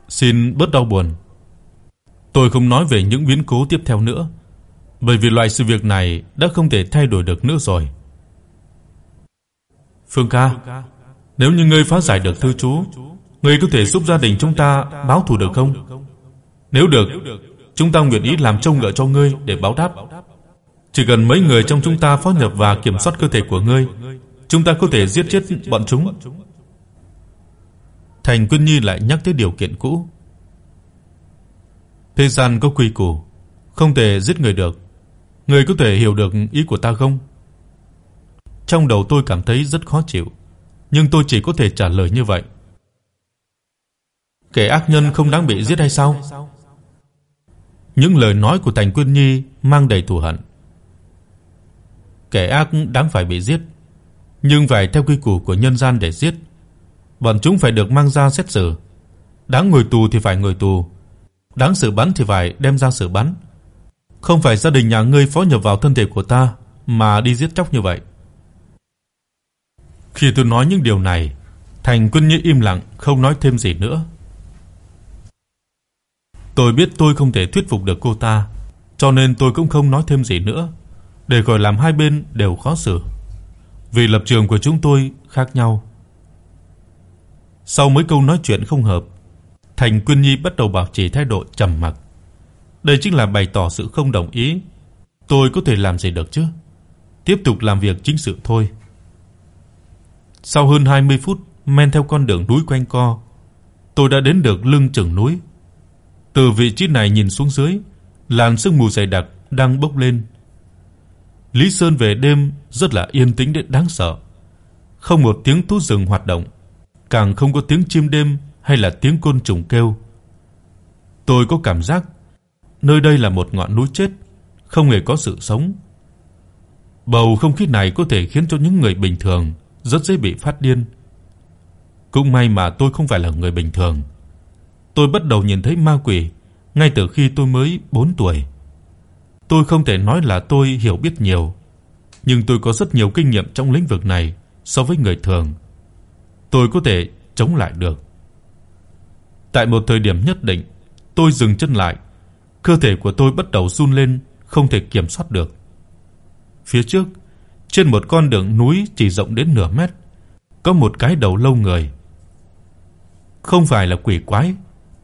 Speaker 1: "Xin bớt đau buồn. Tôi không nói về những biến cố tiếp theo nữa, bởi vì loại sự việc này đã không thể thay đổi được nữa rồi." Phương ca, nếu như ngươi phá giải được thư chú, ngươi có thể giúp gia đình chúng ta báo thù được không? Nếu được, chúng ta nguyện ý làm trông ngựa cho ngươi để báo đáp. Chỉ cần mấy người trong chúng ta phó nhập và kiểm soát cơ thể của ngươi, chúng ta có thể giết chết bọn chúng. Thành Quân Nhi lại nhắc tới điều kiện cũ. Thế gian có quy củ, không thể giết người được. Ngươi có thể hiểu được ý của ta không? Trong đầu tôi cảm thấy rất khó chịu, nhưng tôi chỉ có thể trả lời như vậy. Kẻ ác nhân không đáng bị giết hay sao? Những lời nói của Thành Quân Nhi mang đầy thù hận. Kẻ ác đáng phải bị giết, nhưng phải theo quy củ của nhân gian để giết. Bọn chúng phải được mang ra xét xử. Đáng ngồi tù thì phải ngồi tù, đáng xử bắn thì phải đem ra xử bắn. Không phải gia đình nhà ngươi phó nhập vào thân thể của ta mà đi giết chóc như vậy. Khi tôi nói những điều này, Thành Quân Nhi im lặng không nói thêm gì nữa. Tôi biết tôi không thể thuyết phục được cô ta, cho nên tôi cũng không nói thêm gì nữa, để khỏi làm hai bên đều khó xử. Vì lập trường của chúng tôi khác nhau. Sau mấy câu nói chuyện không hợp, Thành Quân Nhi bắt đầu bảo trì thái độ trầm mặc. Đây chính là bày tỏ sự không đồng ý. Tôi có thể làm gì được chứ? Tiếp tục làm việc chính sự thôi. Sau hơn 20 phút men theo con đường núi quanh co, tôi đã đến được lưng chừng núi. Từ vị trí này nhìn xuống dưới, làn sương mù dày đặc đang bốc lên. Lý Sơn về đêm rất là yên tĩnh đến đáng sợ. Không một tiếng thú rừng hoạt động, càng không có tiếng chim đêm hay là tiếng côn trùng kêu. Tôi có cảm giác nơi đây là một ngọn núi chết, không hề có sự sống. Bầu không khí này có thể khiến cho những người bình thường rất dễ bị phát điên. Cũng may mà tôi không phải là người bình thường. Tôi bắt đầu nhìn thấy ma quỷ ngay từ khi tôi mới 4 tuổi. Tôi không thể nói là tôi hiểu biết nhiều, nhưng tôi có rất nhiều kinh nghiệm trong lĩnh vực này so với người thường. Tôi có thể chống lại được. Tại một thời điểm nhất định, tôi dừng chân lại, cơ thể của tôi bắt đầu run lên, không thể kiểm soát được. Phía trước, trên một con đường núi chỉ rộng đến nửa mét, có một cái đầu lâu người. Không phải là quỷ quái,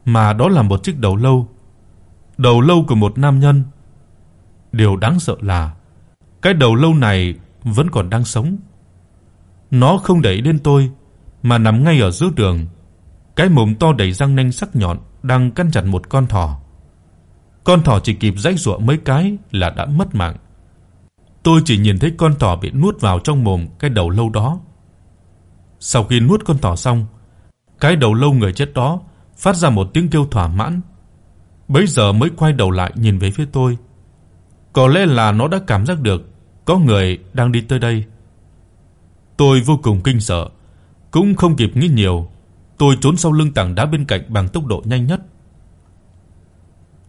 Speaker 1: mà đó là một chiếc đầu lâu. Đầu lâu của một nam nhân. Điều đáng sợ là cái đầu lâu này vẫn còn đang sống. Nó không đẩy lên tôi mà nằm ngay ở giữa đường. Cái mồm to đầy răng nanh sắc nhọn đang cắn chặt một con thỏ. Con thỏ chỉ kịp giãy giụa mấy cái là đã mất mạng. Tôi chỉ nhìn thấy con thỏ bị nuốt vào trong mồm cái đầu lâu đó. Sau khi nuốt con thỏ xong, cái đầu lâu người chết đó phát ra một tiếng kêu thỏa mãn. Bấy giờ mới quay đầu lại nhìn về phía tôi. Có lẽ là nó đã cảm giác được có người đang đi tới đây. Tôi vô cùng kinh sợ, cũng không kịp nghĩ nhiều, tôi trốn sau lưng tảng đá bên cạnh bằng tốc độ nhanh nhất.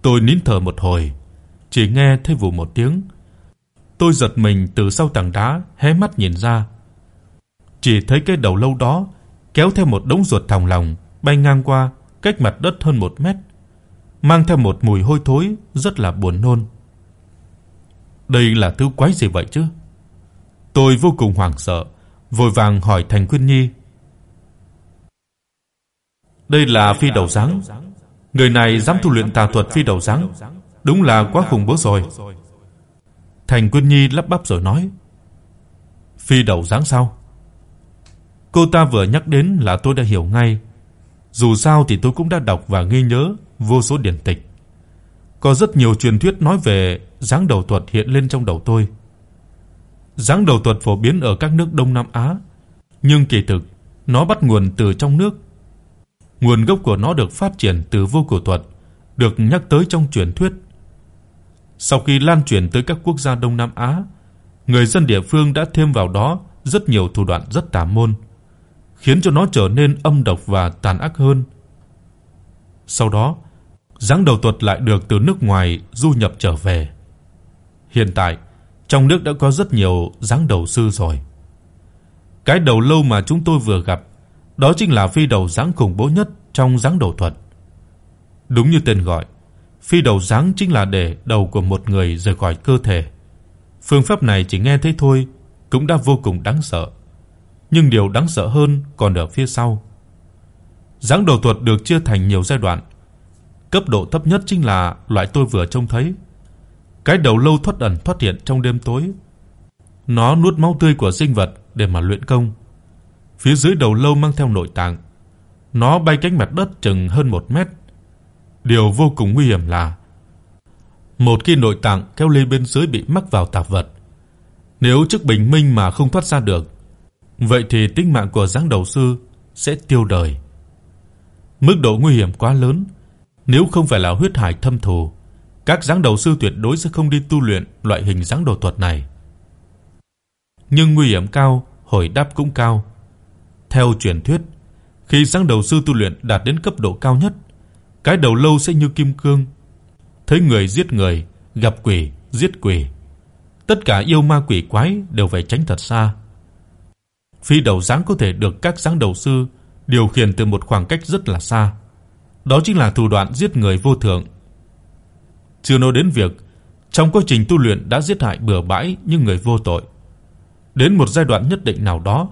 Speaker 1: Tôi nín thở một hồi, chỉ nghe thấy vụ một tiếng. Tôi giật mình từ sau tảng đá hé mắt nhìn ra. Chỉ thấy cái đầu lâu đó kéo theo một đống ruột thòng lòng bay ngang qua cách mặt đất hơn 1 mét, mang theo một mùi hôi thối rất là buồn nôn. Đây là thứ quái gì vậy chứ? Tôi vô cùng hoảng sợ, vội vàng hỏi Thành Quyên Nhi. Đây là phi đầu dáng. Người này dám tu luyện tà thuật phi đầu dáng, đúng là quá khủng bố rồi. Thành Quyên Nhi lắp bắp rồi nói: "Phi đầu dáng sao?" Cô ta vừa nhắc đến là tôi đã hiểu ngay. Dù sao thì tôi cũng đã đọc và ghi nhớ vô số điển tịch. Có rất nhiều truyền thuyết nói về dáng đầu thuật hiện lên trong đầu tôi. Dáng đầu thuật phổ biến ở các nước Đông Nam Á, nhưng kỳ thực nó bắt nguồn từ trong nước. Nguồn gốc của nó được phát triển từ vô cổ thuật, được nhắc tới trong truyền thuyết. Sau khi lan truyền tới các quốc gia Đông Nam Á, người dân địa phương đã thêm vào đó rất nhiều thủ đoạn rất tà môn, khiến cho nó trở nên âm độc và tàn ác hơn. Sau đó, dáng đầu thuật lại được từ nước ngoài du nhập trở về. Hiện tại, trong nước đã có rất nhiều dáng đầu sư rồi. Cái đầu lâu mà chúng tôi vừa gặp, đó chính là phi đầu dáng khủng bố nhất trong dáng đầu thuật. Đúng như tên gọi, phi đầu dáng chính là để đầu của một người rời khỏi cơ thể. Phương pháp này chỉ nghe thấy thôi cũng đã vô cùng đáng sợ. Nhưng điều đáng sợ hơn còn ở phía sau. Dáng đầu thuật được chia thành nhiều giai đoạn. Cấp độ thấp nhất chính là loại tôi vừa trông thấy. Cái đầu lâu thoát ẩn thoát hiện trong đêm tối. Nó nuốt máu tươi của sinh vật để mà luyện công. Phía dưới đầu lâu mang theo nội tạng. Nó bay cách mặt đất chừng hơn 1 mét. Điều vô cùng nguy hiểm là một khi nội tạng kéo lên bên dưới bị mắc vào tạp vật, nếu trước bình minh mà không thoát ra được, vậy thì tính mạng của giáng đầu sư sẽ tiêu đời. Mức độ nguy hiểm quá lớn, nếu không phải là huyết hải thâm thù, các dáng đầu sư tuyệt đối sẽ không đi tu luyện loại hình dáng đồ thuật này. Nhưng nguy hiểm cao, hồi đáp cũng cao. Theo truyền thuyết, khi dáng đầu sư tu luyện đạt đến cấp độ cao nhất, cái đầu lâu sẽ như kim cương, thấy người giết người, gặp quỷ giết quỷ. Tất cả yêu ma quỷ quái đều phải tránh thật xa. Phi đầu dáng có thể được các dáng đầu sư điều khiển từ một khoảng cách rất là xa. Đó chính là thủ đoạn giết người vô thượng. Chưa nói đến việc trong quá trình tu luyện đã giết hại bừa bãi những người vô tội. Đến một giai đoạn nhất định nào đó,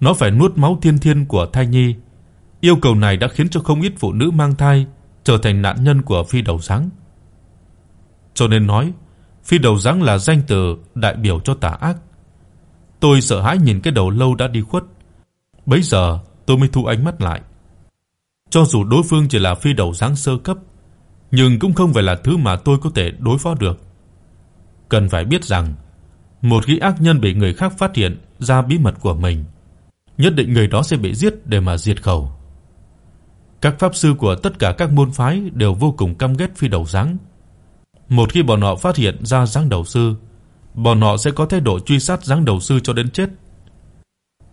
Speaker 1: nó phải nuốt máu thiên thiên của thai nhi. Yêu cầu này đã khiến cho không ít phụ nữ mang thai trở thành nạn nhân của phi đầu rắn. Cho nên nói, phi đầu rắn là danh từ đại biểu cho tà ác. Tôi sợ hãi nhìn cái đầu lâu đã đi khuất. Bấy giờ, tôi mới thu ánh mắt lại. Cho dù đối phương chỉ là phi đầu dáng sơ cấp, nhưng cũng không phải là thứ mà tôi có thể đối phó được. Cần phải biết rằng, một khi ác nhân bị người khác phát hiện ra bí mật của mình, nhất định người đó sẽ bị giết để mà diệt khẩu. Các pháp sư của tất cả các môn phái đều vô cùng căm ghét phi đầu dáng. Một khi bọn họ phát hiện ra dáng đầu sư, bọn họ sẽ có thái độ truy sát dáng đầu sư cho đến chết.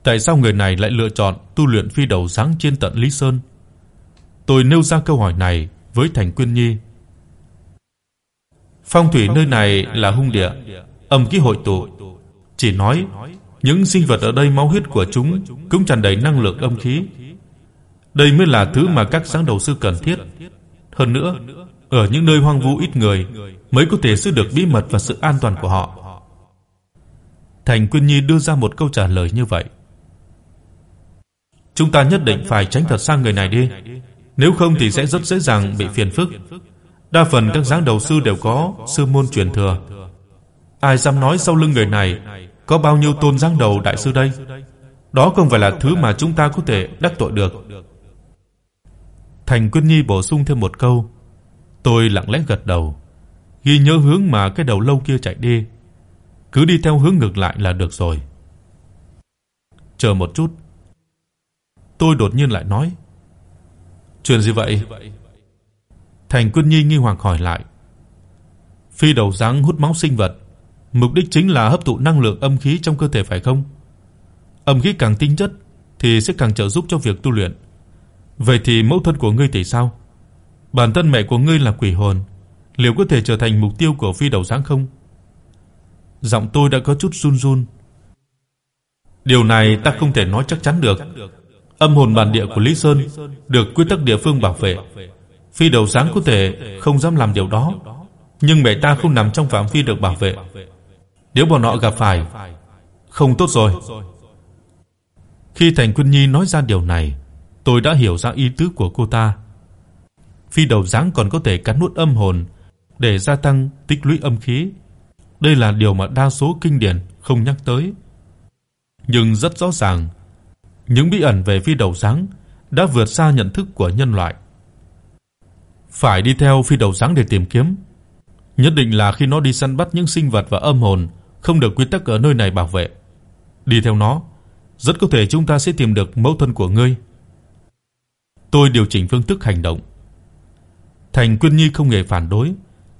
Speaker 1: Tại sao người này lại lựa chọn tu luyện phi đầu dáng trên tận Lý Sơn? Tôi nêu ra câu hỏi này với Thành Quyên Nhi Phong thủy nơi này là hung địa, âm khí hội tụ. Chỉ nói những sinh vật ở đây máu huyết của chúng cũng tràn đầy năng lượng âm khí. Đây mới là thứ mà các sáng đầu sư cần thiết. Hơn nữa, ở những nơi hoang vu ít người mới có thể giữ được bí mật và sự an toàn của họ. Thành Quyên Nhi đưa ra một câu trả lời như vậy. Chúng ta nhất định phải tránh thật xa người này đi, nếu không thì sẽ rất dễ dàng bị phiền phức. Đa phần các giáng đầu sư đều có sư môn truyền thừa. Ai dám nói sau lưng người này có bao nhiêu tôn giáng đầu đại sư đây? Đó không phải là thứ mà chúng ta có thể đắc tội được. Thành Quân Nhi bổ sung thêm một câu. Tôi lặng lẽ gật đầu, ghi nhớ hướng mà cái đầu lâu kia chạy đi. Cứ đi theo hướng ngược lại là được rồi. Chờ một chút. Tôi đột nhiên lại nói, "Chuyện gì vậy?" Thành Quân Nhi nghi hoặc hỏi lại. Phi đầu dáng hút máu sinh vật, mục đích chính là hấp thụ năng lượng âm khí trong cơ thể phải không? Âm khí càng tinh chất thì sẽ càng trợ giúp cho việc tu luyện. Vậy thì mẫu thân của ngươi thì sao? Bản thân mẹ của ngươi là quỷ hồn, liệu có thể trở thành mục tiêu của phi đầu dáng không? Giọng tôi đã có chút run run. Điều này ta không thể nói chắc chắn được. Âm hồn bản địa của Lý Sơn được quy tắc địa phương bảo vệ. Phi đầu sáng có thể không dám làm điều đó, nhưng mẹ ta không nằm trong phạm vi được bảo vệ. Nếu bọn họ gặp phải, không tốt rồi. Khi Thành Quân Nhi nói ra điều này, tôi đã hiểu ra ý tứ của cô ta. Phi đầu dáng còn có thể cắn nuốt âm hồn để gia tăng tích lũy âm khí. Đây là điều mà đa số kinh điển không nhắc tới. Nhưng rất rõ ràng, những bí ẩn về phi đầu sáng đã vượt xa nhận thức của nhân loại. Phải đi theo phi đầu sáng để tìm kiếm. Nhất định là khi nó đi săn bắt những sinh vật và âm hồn không được quy tắc ở nơi này bảo vệ. Đi theo nó, rất có thể chúng ta sẽ tìm được mẫu thân của ngươi. Tôi điều chỉnh phương thức hành động. Thành Quyên Nhi không hề phản đối,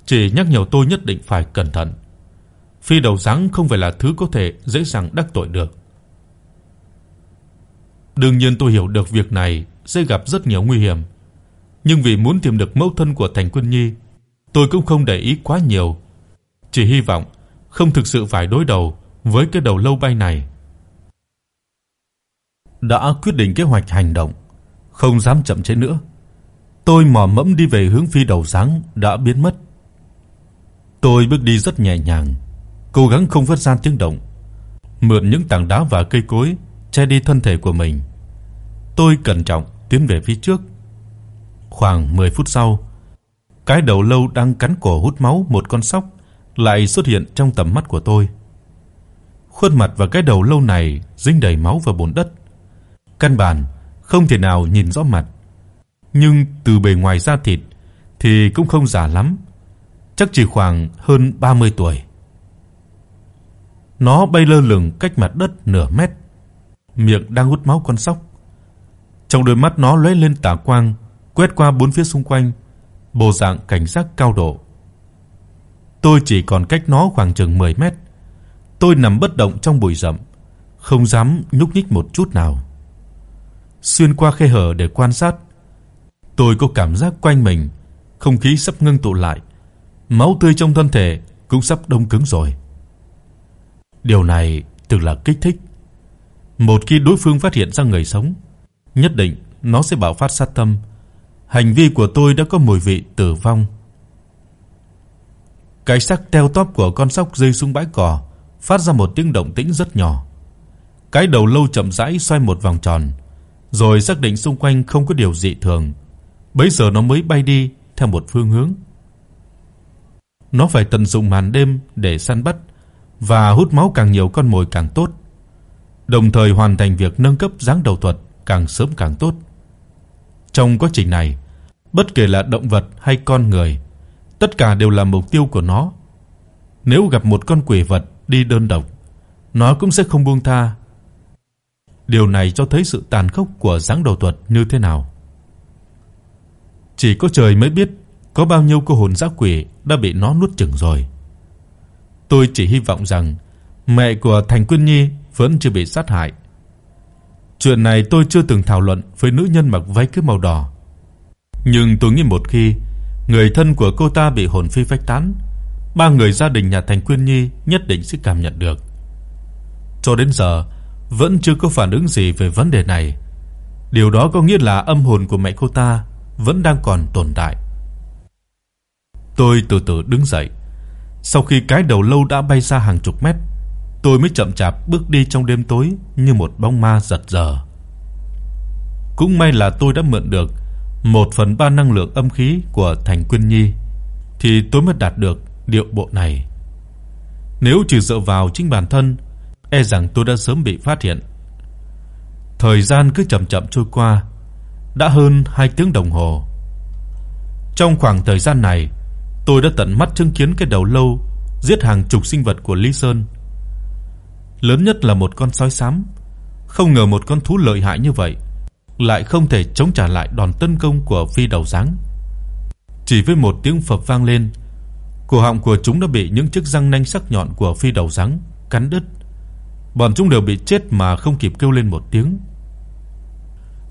Speaker 1: chỉ nhắc nhở tôi nhất định phải cẩn thận. Phi đầu sáng không phải là thứ có thể dễ dàng đắc tội được. Đương nhiên tôi hiểu được việc này sẽ gặp rất nhiều nguy hiểm, nhưng vì muốn tìm được mẫu thân của Thành Quân Nhi, tôi cũng không để ý quá nhiều, chỉ hy vọng không thực sự phải đối đầu với cái đầu lâu bay này. Đã quyết định kế hoạch hành động, không dám chậm trễ nữa. Tôi mò mẫm đi về hướng phi đầu sáng đã biến mất. Tôi bước đi rất nhẹ nhàng, cố gắng không phát ra tiếng động, mượn những tảng đá và cây cối che đi thân thể của mình. Tôi cẩn trọng tiến về phía trước. Khoảng 10 phút sau, cái đầu lâu đang cắn cổ hút máu một con sóc lại xuất hiện trong tầm mắt của tôi. Khuôn mặt và cái đầu lâu này dính đầy máu và bùn đất. Căn bản không thể nào nhìn rõ mặt. Nhưng từ bề ngoài da thịt thì cũng không già lắm, chắc chỉ khoảng hơn 30 tuổi. Nó bay lơ lửng cách mặt đất nửa mét, miệng đang hút máu con sóc. Trong đôi mắt nó lóe lên tà quang, quét qua bốn phía xung quanh, bộ dạng cảnh giác cao độ. Tôi chỉ còn cách nó khoảng chừng 10 mét. Tôi nằm bất động trong bụi rậm, không dám nhúc nhích một chút nào. Xuyên qua khe hở để quan sát, tôi có cảm giác quanh mình không khí sắp ngưng tụ lại, máu tươi trong thân thể cũng sắp đông cứng rồi. Điều này thực là kích thích. Một khi đối phương phát hiện ra người sống, nhất định nó sẽ bạo phát sát tâm. Hành vi của tôi đã có mùi vị tử vong. Cái xác teo tóp của con sóc rơi xuống bãi cỏ, phát ra một tiếng động tĩnh rất nhỏ. Cái đầu lâu chậm rãi xoay một vòng tròn, rồi xác định xung quanh không có điều dị thường. Bấy giờ nó mới bay đi theo một phương hướng. Nó phải tận dụng màn đêm để săn bắt và hút máu càng nhiều con mồi càng tốt, đồng thời hoàn thành việc nâng cấp dáng đầu thuật càng sớm càng tốt. Trong quá trình này, bất kể là động vật hay con người, tất cả đều là mục tiêu của nó. Nếu gặp một con quỷ vật đi đơn độc, nó cũng sẽ không buông tha. Điều này cho thấy sự tàn khốc của dáng đầu thuật như thế nào. Chỉ có trời mới biết có bao nhiêu cô hồn dã quỷ đã bị nó nuốt chửng rồi. Tôi chỉ hy vọng rằng mẹ của Thành Quân Nhi vẫn chưa bị sát hại. Chuyện này tôi chưa từng thảo luận với nữ nhân mặc váy cưới màu đỏ. Nhưng tôi nghĩ một khi người thân của cô ta bị hồn phi phách tán, ba người gia đình nhà Thành Quyên Nhi nhất định sẽ cảm nhận được. Cho đến giờ vẫn chưa có phản ứng gì về vấn đề này. Điều đó có nghĩa là âm hồn của mẹ cô ta vẫn đang còn tồn tại. Tôi từ từ đứng dậy. Sau khi cái đầu lâu đã bay ra hàng chục mét, tôi mới chậm chạp bước đi trong đêm tối như một bóng ma giật giờ. Cũng may là tôi đã mượn được 1/3 năng lượng âm khí của Thành Quyên Nhi thì tôi mới đạt được điệu bộ này. Nếu chỉ dựa vào chính bản thân, e rằng tôi đã sớm bị phát hiện. Thời gian cứ chậm chậm trôi qua, đã hơn 2 tiếng đồng hồ. Trong khoảng thời gian này, tôi đã tận mắt chứng kiến cái đầu lâu giết hàng chục sinh vật của Lý Sơn. Lớn nhất là một con sói xám, không ngờ một con thú lợi hại như vậy lại không thể chống trả lại đòn tấn công của phi đầu dáng. Chỉ với một tiếng phập vang lên, cổ họng của chúng đã bị những chiếc răng nanh sắc nhọn của phi đầu dáng cắn đứt. Bọn chúng đều bị chết mà không kịp kêu lên một tiếng.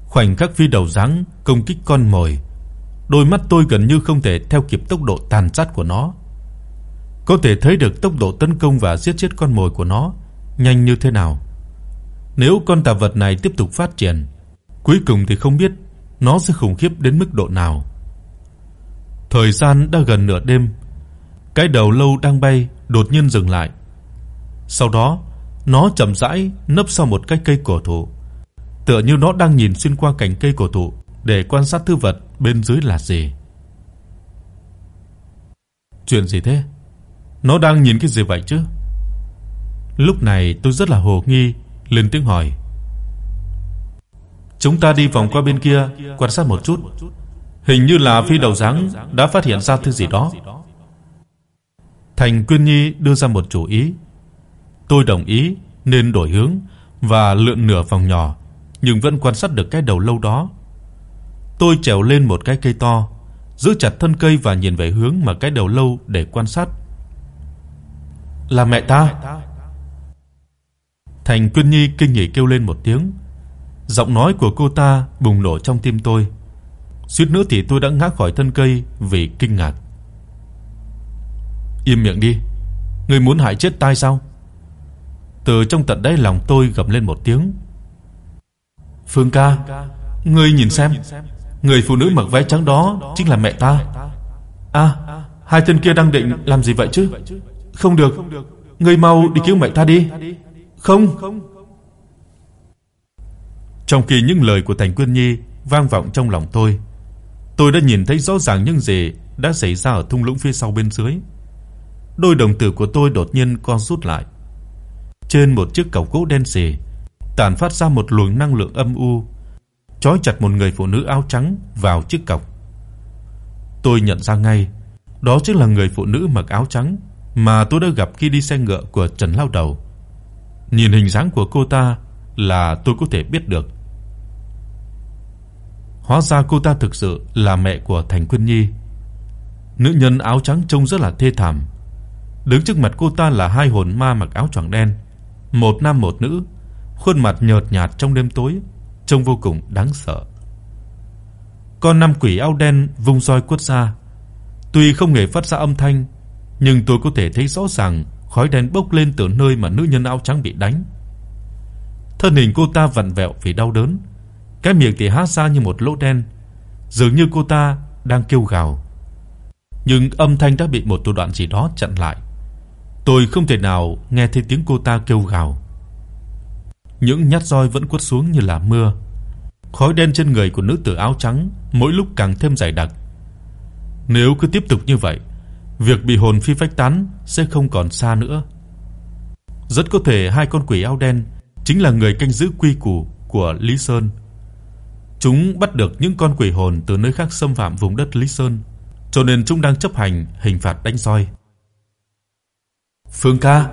Speaker 1: Khoảnh khắc phi đầu dáng công kích con mồi, đôi mắt tôi gần như không thể theo kịp tốc độ tàn sát của nó. Có thể thấy được tốc độ tấn công và giết chết con mồi của nó nhanh như thế nào. Nếu con tà vật này tiếp tục phát triển, cuối cùng thì không biết nó sẽ khủng khiếp đến mức độ nào. Thời gian đã gần nửa đêm, cái đầu lâu đang bay đột nhiên dừng lại. Sau đó, nó chậm rãi nấp sau một cái cây cổ thụ, tựa như nó đang nhìn xuyên qua cành cây cổ thụ để quan sát thứ vật bên dưới là gì. Chuyện gì thế? Nó đang nhìn cái gì vậy chứ? Lúc này tôi rất là hồ nghi, lên tiếng hỏi. Chúng ta đi vòng qua bên kia quan sát một chút. Hình như là phi đầu dáng đã phát hiện ra thứ gì đó. Thành Quyên Nhi đưa ra một chủ ý. Tôi đồng ý nên đổi hướng và lượn nửa vòng nhỏ, nhưng vẫn quan sát được cái đầu lâu đó. Tôi trèo lên một cái cây to, giữ chặt thân cây và nhìn về hướng mà cái đầu lâu để quan sát. Là mẹ ta. Thành Quyên Nhi kinh nghỉ kêu lên một tiếng. Giọng nói của cô ta bùng nổ trong tim tôi. Suýt nữa thì tôi đã ngã khỏi thân cây vì kinh ngạc. Im miệng đi, ngươi muốn hại chết tai sao? Từ trong tận đáy lòng tôi gầm lên một tiếng. Phương ca, ngươi nhìn xem, người phụ nữ mặc váy trắng đó chính là mẹ ta. À, hai chân kia đang định làm gì vậy chứ? Không được, ngươi mau đi cứu mẹ ta đi. Không. Trong khi những lời của Thành Quyên Nhi vang vọng trong lòng tôi, tôi đã nhìn thấy rõ ràng những gì đã xảy ra ở thung lũng phía sau bên dưới. Đôi đồng tử của tôi đột nhiên co rút lại. Trên một chiếc cọc gỗ đen sì, tản phát ra một luồng năng lượng âm u, trói chặt một người phụ nữ áo trắng vào chiếc cọc. Tôi nhận ra ngay, đó chính là người phụ nữ mặc áo trắng mà tôi đã gặp khi đi xe ngựa của Trần Lao Đầu. Nhìn hình dáng của cô ta là tôi có thể biết được. Hóa ra cô ta thực sự là mẹ của Thành Quyên Nhi. Nữ nhân áo trắng trông rất là thê thảm. Đứng trước mặt cô ta là hai hồn ma mặc áo choàng đen, một nam một nữ, khuôn mặt nhợt nhạt trong đêm tối, trông vô cùng đáng sợ. Con năm quỷ áo đen vung roi quất ra. Tuy không hề phát ra âm thanh, nhưng tôi có thể thấy rõ ràng khói đen bốc lên từ nơi mà nữ nhân áo trắng bị đánh. Thân hình cô ta vặn vẹo vì đau đớn, cái miệng thì há ra như một lỗ đen, dường như cô ta đang kêu gào. Nhưng âm thanh đã bị một thủ đoạn gì đó chặn lại. Tôi không thể nào nghe thấy tiếng cô ta kêu gào. Những nhát roi vẫn quất xuống như là mưa. Khói đen trên người của nữ tử áo trắng mỗi lúc càng thêm dày đặc. Nếu cứ tiếp tục như vậy, việc bị hồn phi phách tán sẽ không còn xa nữa. Rất có thể hai con quỷ áo đen chính là người canh giữ quy củ của Lý Sơn. Chúng bắt được những con quỷ hồn từ nơi khác xâm phạm vùng đất Lý Sơn, cho nên chúng đang chấp hành hình phạt đánh roi. Phương ca,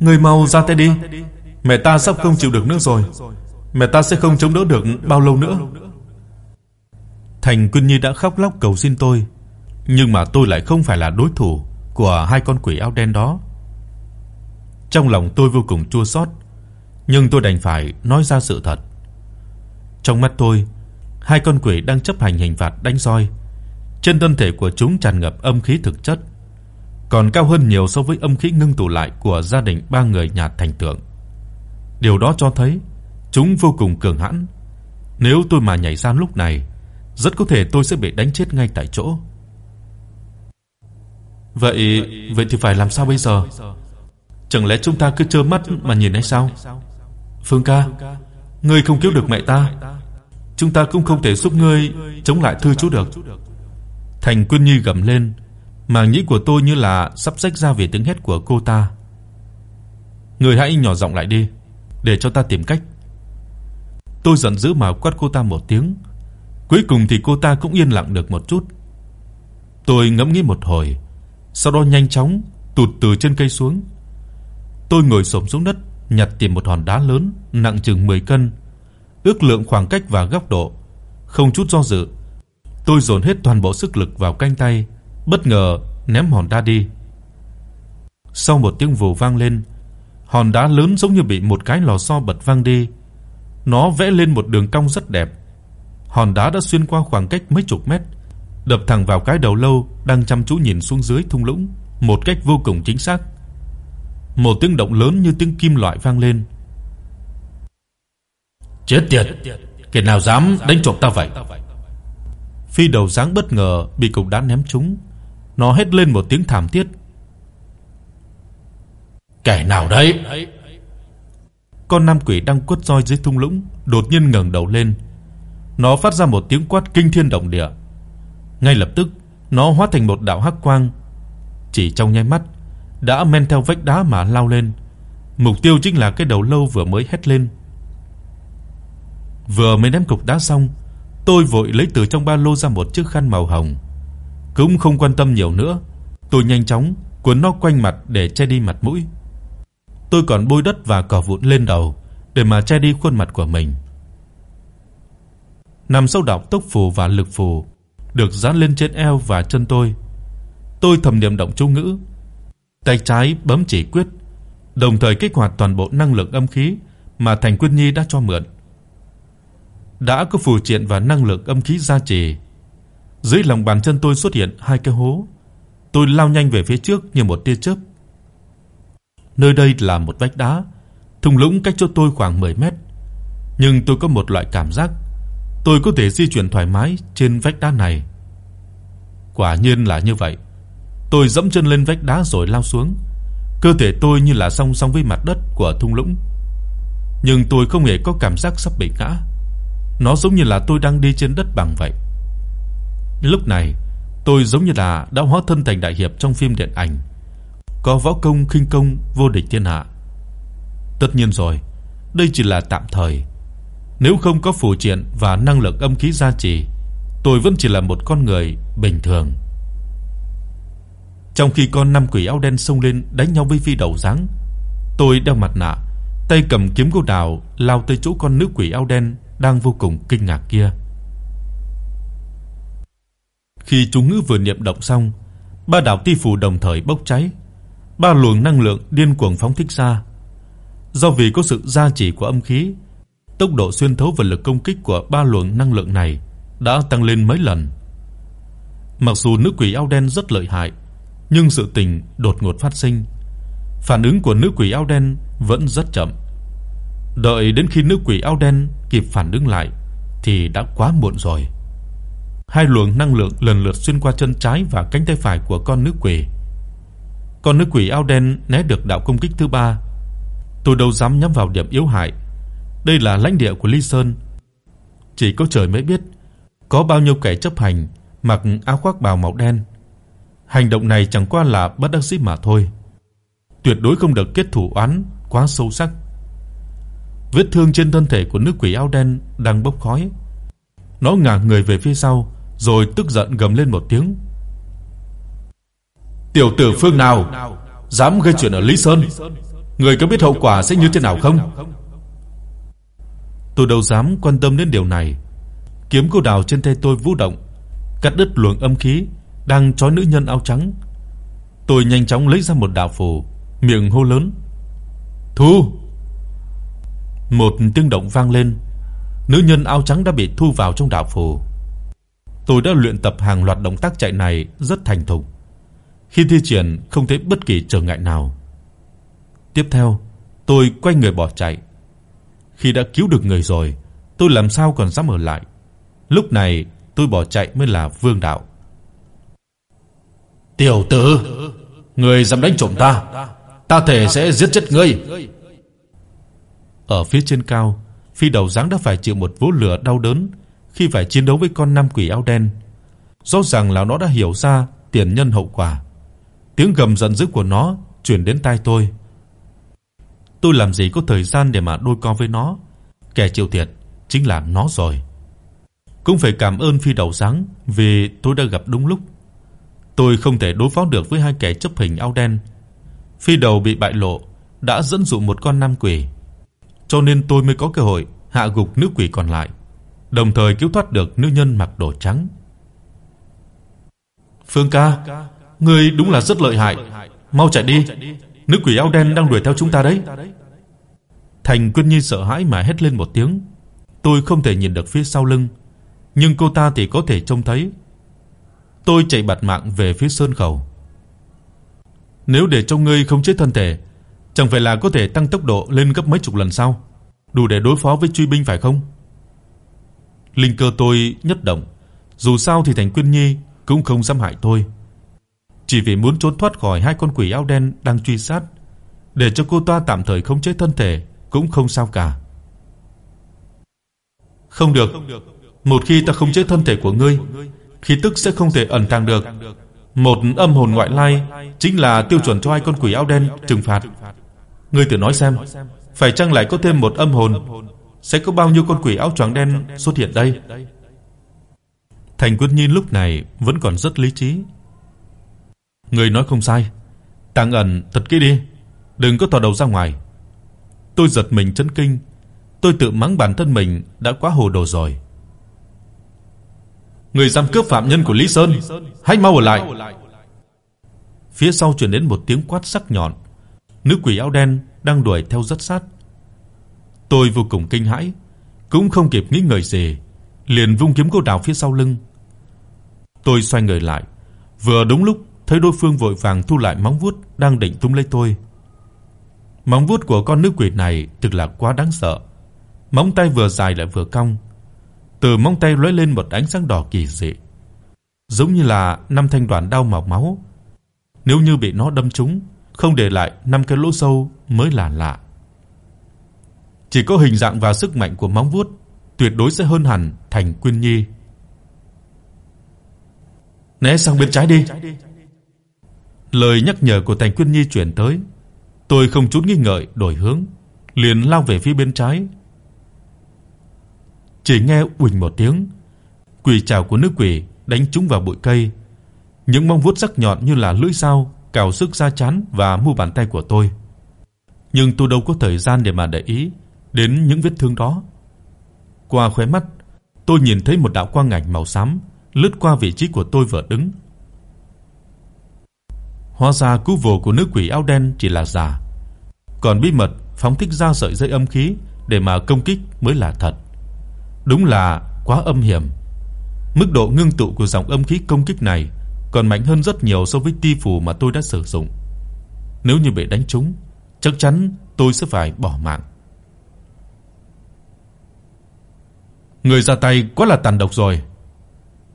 Speaker 1: người mau ra tay đi. Mẹ ta sắp không chịu được nữa rồi. Mẹ ta sẽ không chống đỡ được bao lâu nữa. Thành Quyên Nhi đã khóc lóc cầu xin tôi, nhưng mà tôi lại không phải là đối thủ của hai con quỷ áo đen đó. Trong lòng tôi vô cùng chua xót, nhưng tôi đành phải nói ra sự thật. Trong mắt tôi, hai con quỷ đang chấp hành hình phạt đánh roi. Trên thân thể của chúng tràn ngập âm khí thực chất. còn cao hơn nhiều so với âm khí ngưng tụ lại của gia đình ba người nhà thành tượng. Điều đó cho thấy chúng vô cùng cường hãn. Nếu tôi mà nhảy ra lúc này, rất có thể tôi sẽ bị đánh chết ngay tại chỗ. Vậy, vậy thì phải làm sao bây giờ? Chẳng lẽ chúng ta cứ trơ mắt mà nhìn hay sao? Phương ca, ngươi không cứu được mẹ ta, chúng ta cũng không thể giúp ngươi chống lại thư chú được. Thành Quyên Nhi gầm lên, màng nhĩ của tôi như là sắp rách ra vì tiếng hét của cô ta. Ngươi hãy nhỏ giọng lại đi, để cho ta tìm cách. Tôi giận dữ mà quát cô ta một tiếng. Cuối cùng thì cô ta cũng yên lặng được một chút. Tôi ngẫm nghĩ một hồi, sau đó nhanh chóng tụt từ trên cây xuống. Tôi ngồi xổm xuống đất, nhặt tìm một hòn đá lớn nặng chừng 10 cân, ước lượng khoảng cách và góc độ, không chút do dự. Tôi dồn hết toàn bộ sức lực vào cánh tay, bất ngờ ném hòn đá đi. Sau một tiếng vù vang lên, hòn đá lớn giống như bị một cái lò xo bật văng đi. Nó vẽ lên một đường cong rất đẹp. Hòn đá đã xuyên qua khoảng cách mấy chục mét, đập thẳng vào cái đầu lâu đang chăm chú nhìn xuống dưới thung lũng, một cách vô cùng chính xác. Một tiếng động lớn như tiếng kim loại vang lên. Chết tiệt, kẻ nào dám đánh trộm ta vậy? Phi đầu dáng bất ngờ bị cục đá ném trúng, nó hét lên một tiếng thảm thiết. Kẻ nào đấy? Con nam quỷ đang quất roi dưới thung lũng đột nhiên ngẩng đầu lên. Nó phát ra một tiếng quát kinh thiên động địa. Ngay lập tức, nó hóa thành một đạo hắc quang, chỉ trong nháy mắt đã men theo vách đá mà lao lên. Mục tiêu chính là cái đầu lâu vừa mới hét lên. Vừa mới ném cục đá xong, tôi vội lấy từ trong ba lô ra một chiếc khăn màu hồng. Cũng không quan tâm nhiều nữa, tôi nhanh chóng cuốn nó quanh mặt để che đi mặt mũi. Tôi còn bôi đất và cỏ vụn lên đầu để mà che đi khuôn mặt của mình. Nằm sâu đọc tốc phù và lực phù được dán lên trên eo và chân tôi. Tôi thầm niệm động chú ngữ, tay trái bấm chỉ quyết, đồng thời kích hoạt toàn bộ năng lượng âm khí mà Thành Quân Nhi đã cho mượn. Đã có phù triện và năng lượng âm khí gia trì, dưới lòng bàn chân tôi xuất hiện hai cái hố. Tôi lao nhanh về phía trước như một tia chớp. Nơi đây là một vách đá, thung lũng cách chỗ tôi khoảng 10 mét, nhưng tôi có một loại cảm giác tôi có thể di chuyển thoải mái trên vách đá này. Quả nhiên là như vậy. Tôi giẫm chân lên vách đá rồi lao xuống. Cơ thể tôi như là song song với mặt đất của thung lũng. Nhưng tôi không hề có cảm giác sắp bị ngã. Nó giống như là tôi đang đi trên đất bằng vậy. Lúc này, tôi giống như là đã hóa thân thành đại hiệp trong phim điện ảnh, có võ công khinh công vô địch thiên hạ. Tất nhiên rồi, đây chỉ là tạm thời. Nếu không có phù triện và năng lực âm khí gia trì, tôi vẫn chỉ là một con người bình thường. Trong khi con năm quỷ áo đen xông lên đánh nhau với phi đầu dáng, tôi đeo mặt nạ, tay cầm kiếm gỗ đào lao tới chỗ con nữ quỷ áo đen đang vô cùng kinh ngạc kia. Khi chú ngữ vừa niệm động xong, ba đạo ti phù đồng thời bốc cháy, ba luồng năng lượng điên cuồng phóng thích ra. Do vì có sự gia trì của âm khí, tốc độ xuyên thấu và lực công kích của ba luồng năng lượng này đã tăng lên mấy lần. Mặc dù nữ quỷ áo đen rất lợi hại, nhưng sự tình đột ngột phát sinh. Phản ứng của nữ quỷ áo đen vẫn rất chậm. Đợi đến khi nữ quỷ áo đen kịp phản ứng lại thì đã quá muộn rồi. Hai luồng năng lượng lần lượt xuyên qua chân trái và cánh tay phải của con nữ quỷ. Con nữ quỷ áo đen né được đạo công kích thứ ba. Tôi đâu dám nhắm vào điểm yếu hại. Đây là lãnh địa của Ly Sơn. Chỉ có trời mới biết có bao nhiêu kẻ chấp hành mặc áo khoác bào màu đen. Hành động này chẳng qua là bất đắc dĩ mà thôi. Tuyệt đối không được kết thủ oán quá sâu sắc. Vết thương trên thân thể của nữ quỷ áo đen đang bốc khói. Nó ngả người về phía sau, rồi tức giận gầm lên một tiếng. "Tiểu tử phương nào dám gây chuyện ở Lý Sơn? Người có biết hậu quả sẽ như thế nào không?" Tôi đâu dám quan tâm đến điều này. Kiếm cô đào trên tay tôi vũ động, cắt đứt luồng âm khí đang trói nữ nhân áo trắng. Tôi nhanh chóng lấy ra một đạo phù, miệng hô lớn: "Thu!" Một tiếng động vang lên, nữ nhân áo trắng đã bị thu vào trong đạo phù. Tôi đã luyện tập hàng loạt động tác chạy này rất thành thục. khi thi triển không thấy bất kỳ trở ngại nào. Tiếp theo, tôi quay người bỏ chạy. Khi đã cứu được người rồi, tôi làm sao còn dám ở lại. Lúc này, tôi bỏ chạy mới là vương đạo.
Speaker 2: Tiểu tử, ngươi dám đánh trộm ta, ta thể sẽ giết chết ngươi.
Speaker 1: Ở phía trên cao, phi đầu dáng đã phải chịu một vố lửa đau đớn khi phải chiến đấu với con nam quỷ áo đen. Rõ ràng là nó đã hiểu ra tiền nhân hậu quả. Tiếng gầm giận dữ của nó truyền đến tai tôi. Tôi làm gì có thời gian để mà đôi co với nó, kẻ chịu thiệt chính là nó rồi. Cũng phải cảm ơn phi đầu sáng vì tôi đã gặp đúng lúc. Tôi không thể đối phó được với hai kẻ chấp hình áo đen. Phi đầu bị bại lộ đã dẫn dụ một con nam quỷ, cho nên tôi mới có cơ hội hạ gục nữ quỷ còn lại, đồng thời cứu thoát được nữ nhân mặc đồ trắng.
Speaker 2: Phương ca, ngươi đúng là rất lợi hại, mau chạy đi, nữ quỷ áo đen đang đuổi theo chúng ta đấy.
Speaker 1: Thành Quân Nhi sợ hãi mà hét lên một tiếng. Tôi không thể nhìn được phía sau lưng, nhưng cô ta thì có thể trông thấy. Tôi chạy bạt mạng về phía sơn khẩu. Nếu để cho ngươi không chết thân thể, chẳng phải là có thể tăng tốc độ lên gấp mấy chục lần sao? Đủ để đối phó với truy binh phải không? Linh cơ tôi nhất động, dù sao thì Thành Quyên Nhi cũng không dám hại tôi. Chỉ vì muốn trốn thoát khỏi hai con quỷ áo đen đang truy sát, để cho cô ta tạm thời khống chế thân thể cũng không sao cả. Không được, một khi ta khống chế thân thể của ngươi, khí tức sẽ không thể ẩn tàng được. Một âm hồn ngoại lai chính là tiêu chuẩn cho hai con quỷ áo đen trừng phạt. Ngươi tự nói xem, phải chăng lại có thêm một âm hồn, sẽ có bao nhiêu con quỷ áo choàng đen xuất hiện đây? Thành Quân Nhiên lúc này vẫn còn rất lý trí. Ngươi nói không sai, tàng ẩn thật kỹ đi, đừng có thò đầu ra ngoài. Tôi giật mình chấn kinh, tôi tự mắng bản thân mình đã quá hồ đồ rồi. Người giam cướp phạm nhân của Lý Sơn, hãy mau ở lại. Phía sau truyền đến một tiếng quát sắc nhọn. Nữ quỷ áo đen đang đuổi theo rất sát. Tôi vô cùng kinh hãi, cũng không kịp nghĩ ngợi gì, liền vung kiếm cô đào phía sau lưng. Tôi xoay người lại, vừa đúng lúc thấy đối phương vội vàng thu lại móng vuốt đang định túm lấy tôi. Móng vuốt của con nữ quỷ này thực là quá đáng sợ. Móng tay vừa dài lại vừa cong. Từ móng tay lóe lên một ánh sáng đỏ kỳ dị, giống như là năm thanh đoàn đao màu máu. Nếu như bị nó đâm trúng, không để lại năm cái lỗ sâu mới là lạ. Chỉ có hình dạng và sức mạnh của móng vuốt tuyệt đối sẽ hơn hẳn Thành Quyên Nhi. Né sang bên trái đi. Lời nhắc nhở của Thành Quyên Nhi truyền tới, tôi không chút nghi ngờ đổi hướng, liền lao về phía bên trái. Chỉ nghe ùnh một tiếng, quỷ trảo của nữ quỷ đánh trúng vào bụi cây. Những móng vuốt sắc nhọn như là lưỡi dao cào sức da chán và mu bàn tay của tôi. Nhưng tôi đâu có thời gian để mà để ý đến những vết thương đó. Qua khóe mắt, tôi nhìn thấy một đạo quang ảnh màu xám lướt qua vị trí của tôi vừa đứng. Hóa ra cú vồ của nữ quỷ áo đen chỉ là giả, còn bí mật phóng thích ra sợi dây âm khí để mà công kích mới là thật. Đúng là quá âm hiểm. Mức độ ngưng tụ của dòng âm khí công kích này còn mạnh hơn rất nhiều so với ti phù mà tôi đã sử dụng. Nếu như bị đánh trúng, chắc chắn tôi sẽ phải bỏ mạng. Người ra tay quá là tàn độc rồi.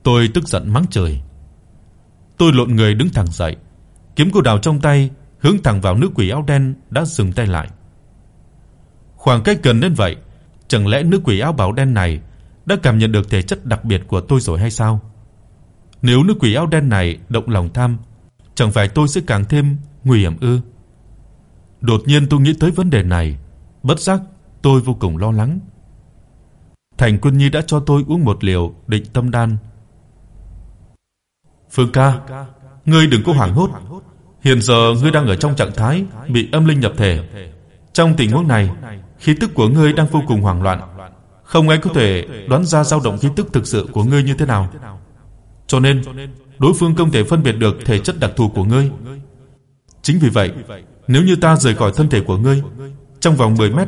Speaker 1: Tôi tức giận mắng trời. Tôi lộn người đứng thẳng dậy, kiếm cô đào trong tay hướng thẳng vào nữ quỷ áo đen đã dừng tay lại. Khoảng cách gần đến vậy, chẳng lẽ nữ quỷ áo bảo đen này đã cảm nhận được thể chất đặc biệt của tôi rồi hay sao? Nếu nữ quỷ áo đen này động lòng tham, chẳng phải tôi sẽ càng thêm nguy hiểm ư? Đột nhiên tôi nghĩ tới vấn đề này, bất giác tôi vô cùng lo lắng. Thành Quân Nhi đã cho tôi uống một liều định tâm đan. "Phương ca, ngươi đừng có hoảng hốt. Hiện giờ ngươi đang ở trong trạng thái bị âm linh nhập thể. Trong tình huống này, khí tức của ngươi đang vô cùng hoảng loạn, không ai có thể đoán ra dao động khí tức thực sự của ngươi như thế nào. Cho nên, đối phương không thể phân biệt được thể chất đặc thù của ngươi. Chính vì vậy, nếu như ta rời khỏi thân thể của ngươi, trong vòng 10 mét,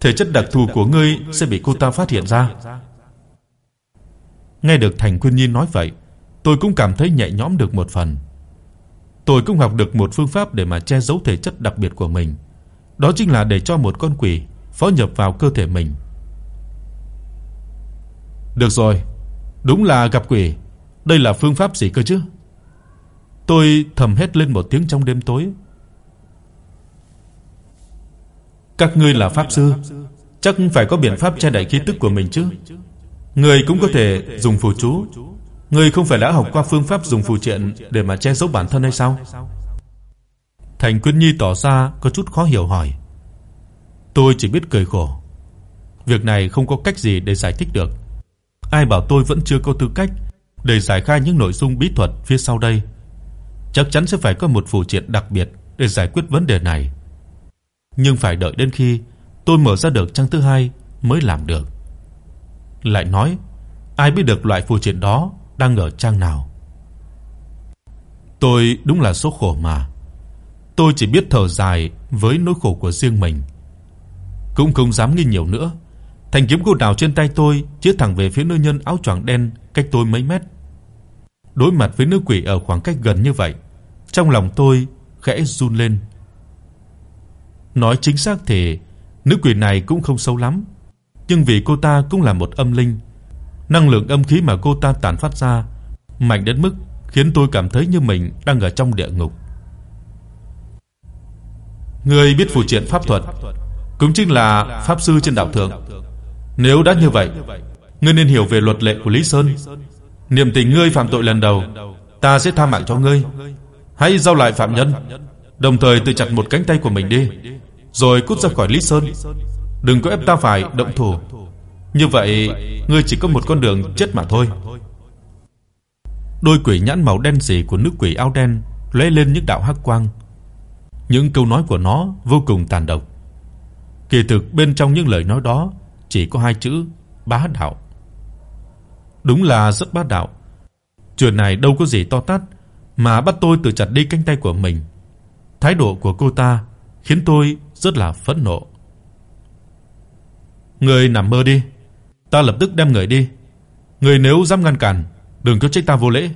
Speaker 1: thể chất đặc thù của ngươi sẽ bị cô ta phát hiện ra. Nghe được Thành Quyên Nhi nói vậy, tôi cũng cảm thấy nhẹ nhõm được một phần tôi cũng học được một phương pháp để mà che giấu thể chất đặc biệt của mình. Đó chính là để cho một con quỷ phó nhập vào cơ thể mình. Được rồi, đúng là gặp quỷ. Đây là phương pháp gì cơ chứ? Tôi thầm hét lên một tiếng trong đêm tối. Các ngươi là pháp sư, chắc phải có biện pháp che đậy khí tức của mình chứ? người cũng có thể dùng phù chú. Ngươi không phải đã học qua phương pháp dùng phù triện để mà che giấu bản thân hay sao? Thành Quyên Nhi tỏ ra có chút khó hiểu hỏi. Tôi chỉ biết cười khổ. Việc này không có cách gì để giải thích được. Ai bảo tôi vẫn chưa có tư cách để giải khai những nội dung bí thuật phía sau đây. Chắc chắn sẽ phải có một phù triện đặc biệt để giải quyết vấn đề này. Nhưng phải đợi đến khi tôi mở ra được trang thứ hai mới làm được. Lại nói, ai biết được loại phù triện đó đang ở trang nào? Tôi đúng là số khổ mà. Tôi chỉ biết thở dài với nỗi khổ của riêng mình. Cũng không dám nghĩ nhiều nữa. Thanh kiếm cô đào trên tay tôi chĩa thẳng về phía nữ nhân áo choàng đen cách tôi mấy mét. Đối mặt với nữ quỷ ở khoảng cách gần như vậy, trong lòng tôi khẽ run lên. Nói chính xác thì nữ quỷ này cũng không xấu lắm, nhưng vì cô ta cũng là một âm linh, năng lượng âm khí mà cô ta tản phát ra mạnh đến mức khiến tôi cảm thấy như mình đang ở trong địa ngục. Người biết phù triện pháp thuật, cũng chính là pháp sư trên đạo thượng. Nếu đã như vậy, ngươi nên hiểu về luật lệ của Lý Sơn. Niệm tình ngươi phạm tội lần đầu, ta sẽ tha mạng cho ngươi. Hãy giao lại phạm nhân, đồng thời tự chặt một cánh tay của mình đi, rồi cút ra khỏi Lý Sơn. Đừng có ép ta phải động thủ. Như vậy, ngươi chỉ có một con đường chết mà thôi. Đôi quỷ nhãn màu đen sì của nữ quỷ áo đen lóe lên những đạo hắc quang. Những câu nói của nó vô cùng tàn độc. Kỳ thực bên trong những lời nói đó chỉ có hai chữ bá đạo. Đúng là rất bá đạo. Chuyện này đâu có gì to tát mà bắt tôi tự chặt đi cánh tay của mình. Thái độ của cô ta khiến tôi rất là phẫn nộ. Ngươi nằm mơ đi, ta lập tức đem người đi. người nếu dám ngăn cản, đừng có trách ta vô lễ.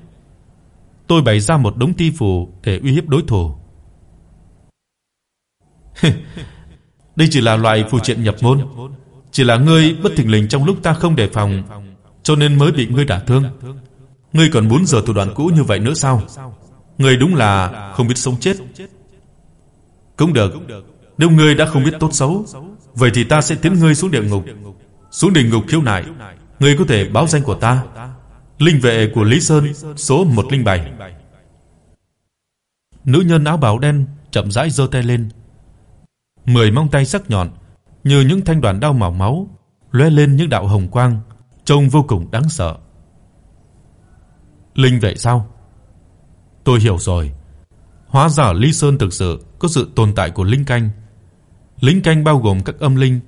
Speaker 1: Tôi bày ra một đống ti phù để uy hiếp đối thủ. Đây chỉ là loại phù triện nhập môn, chỉ là ngươi bất thình lình trong lúc ta không đề phòng, cho nên mới bị ngươi đả thương. Ngươi còn muốn giở thủ đoạn cũ như vậy nữa sao? Ngươi đúng là không biết sống chết. Cũng được, nếu ngươi đã không biết tốt xấu, vậy thì ta sẽ tiến ngươi xuống địa ngục. Xuống địa ngục khiếu nại, ngươi có thể báo danh của ta. Linh vệ của Lý Sơn, số 107. Nữ nhân áo bào đen chậm rãi giơ tay lên. Mười móng tay sắc nhọn như những thanh đoàn đao màu máu lóe lên những đạo hồng quang, trông vô cùng đáng sợ. Linh vệ sao? Tôi hiểu rồi. Hóa ra Lý Sơn thực sự có sự tồn tại của linh canh. Linh canh bao gồm các âm linh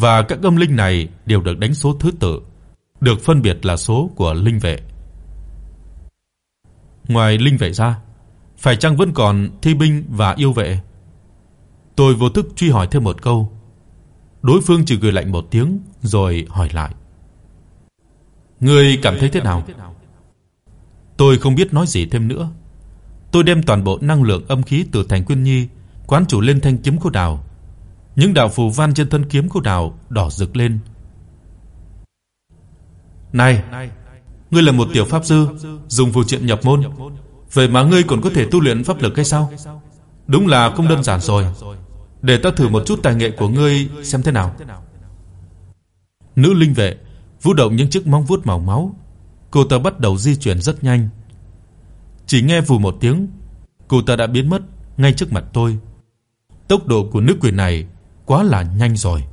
Speaker 1: và các âm linh này đều được đánh số thứ tự, được phân biệt là số của linh vệ. Ngoài linh vệ ra, phải chăng vẫn còn thi binh và yêu vệ? Tôi vô thức truy hỏi thêm một câu. Đối phương chỉ cười lạnh một tiếng rồi hỏi lại. Ngươi cảm thấy thế nào? Tôi không biết nói gì thêm nữa. Tôi đem toàn bộ năng lượng âm khí từ Thành Quyên Nhi quán chủ lên thanh kiếm cô đào. Những đạo phù văn trên thân kiếm của đào đỏ rực lên. "Này, ngươi là một tiểu pháp sư, dùng phù triện nhập môn, vậy mà ngươi còn có thể tu luyện pháp lực hay sao? Đúng là không đơn giản rồi. Để ta thử một chút tài nghệ của ngươi xem thế nào." Nữ linh vệ vũ động những chiếc móng vuốt màu máu, cô ta bắt đầu di chuyển rất nhanh. Chỉ nghe vù một tiếng, cô ta đã biến mất ngay trước mặt tôi. Tốc độ của nữ quỷ này quá là nhanh rồi.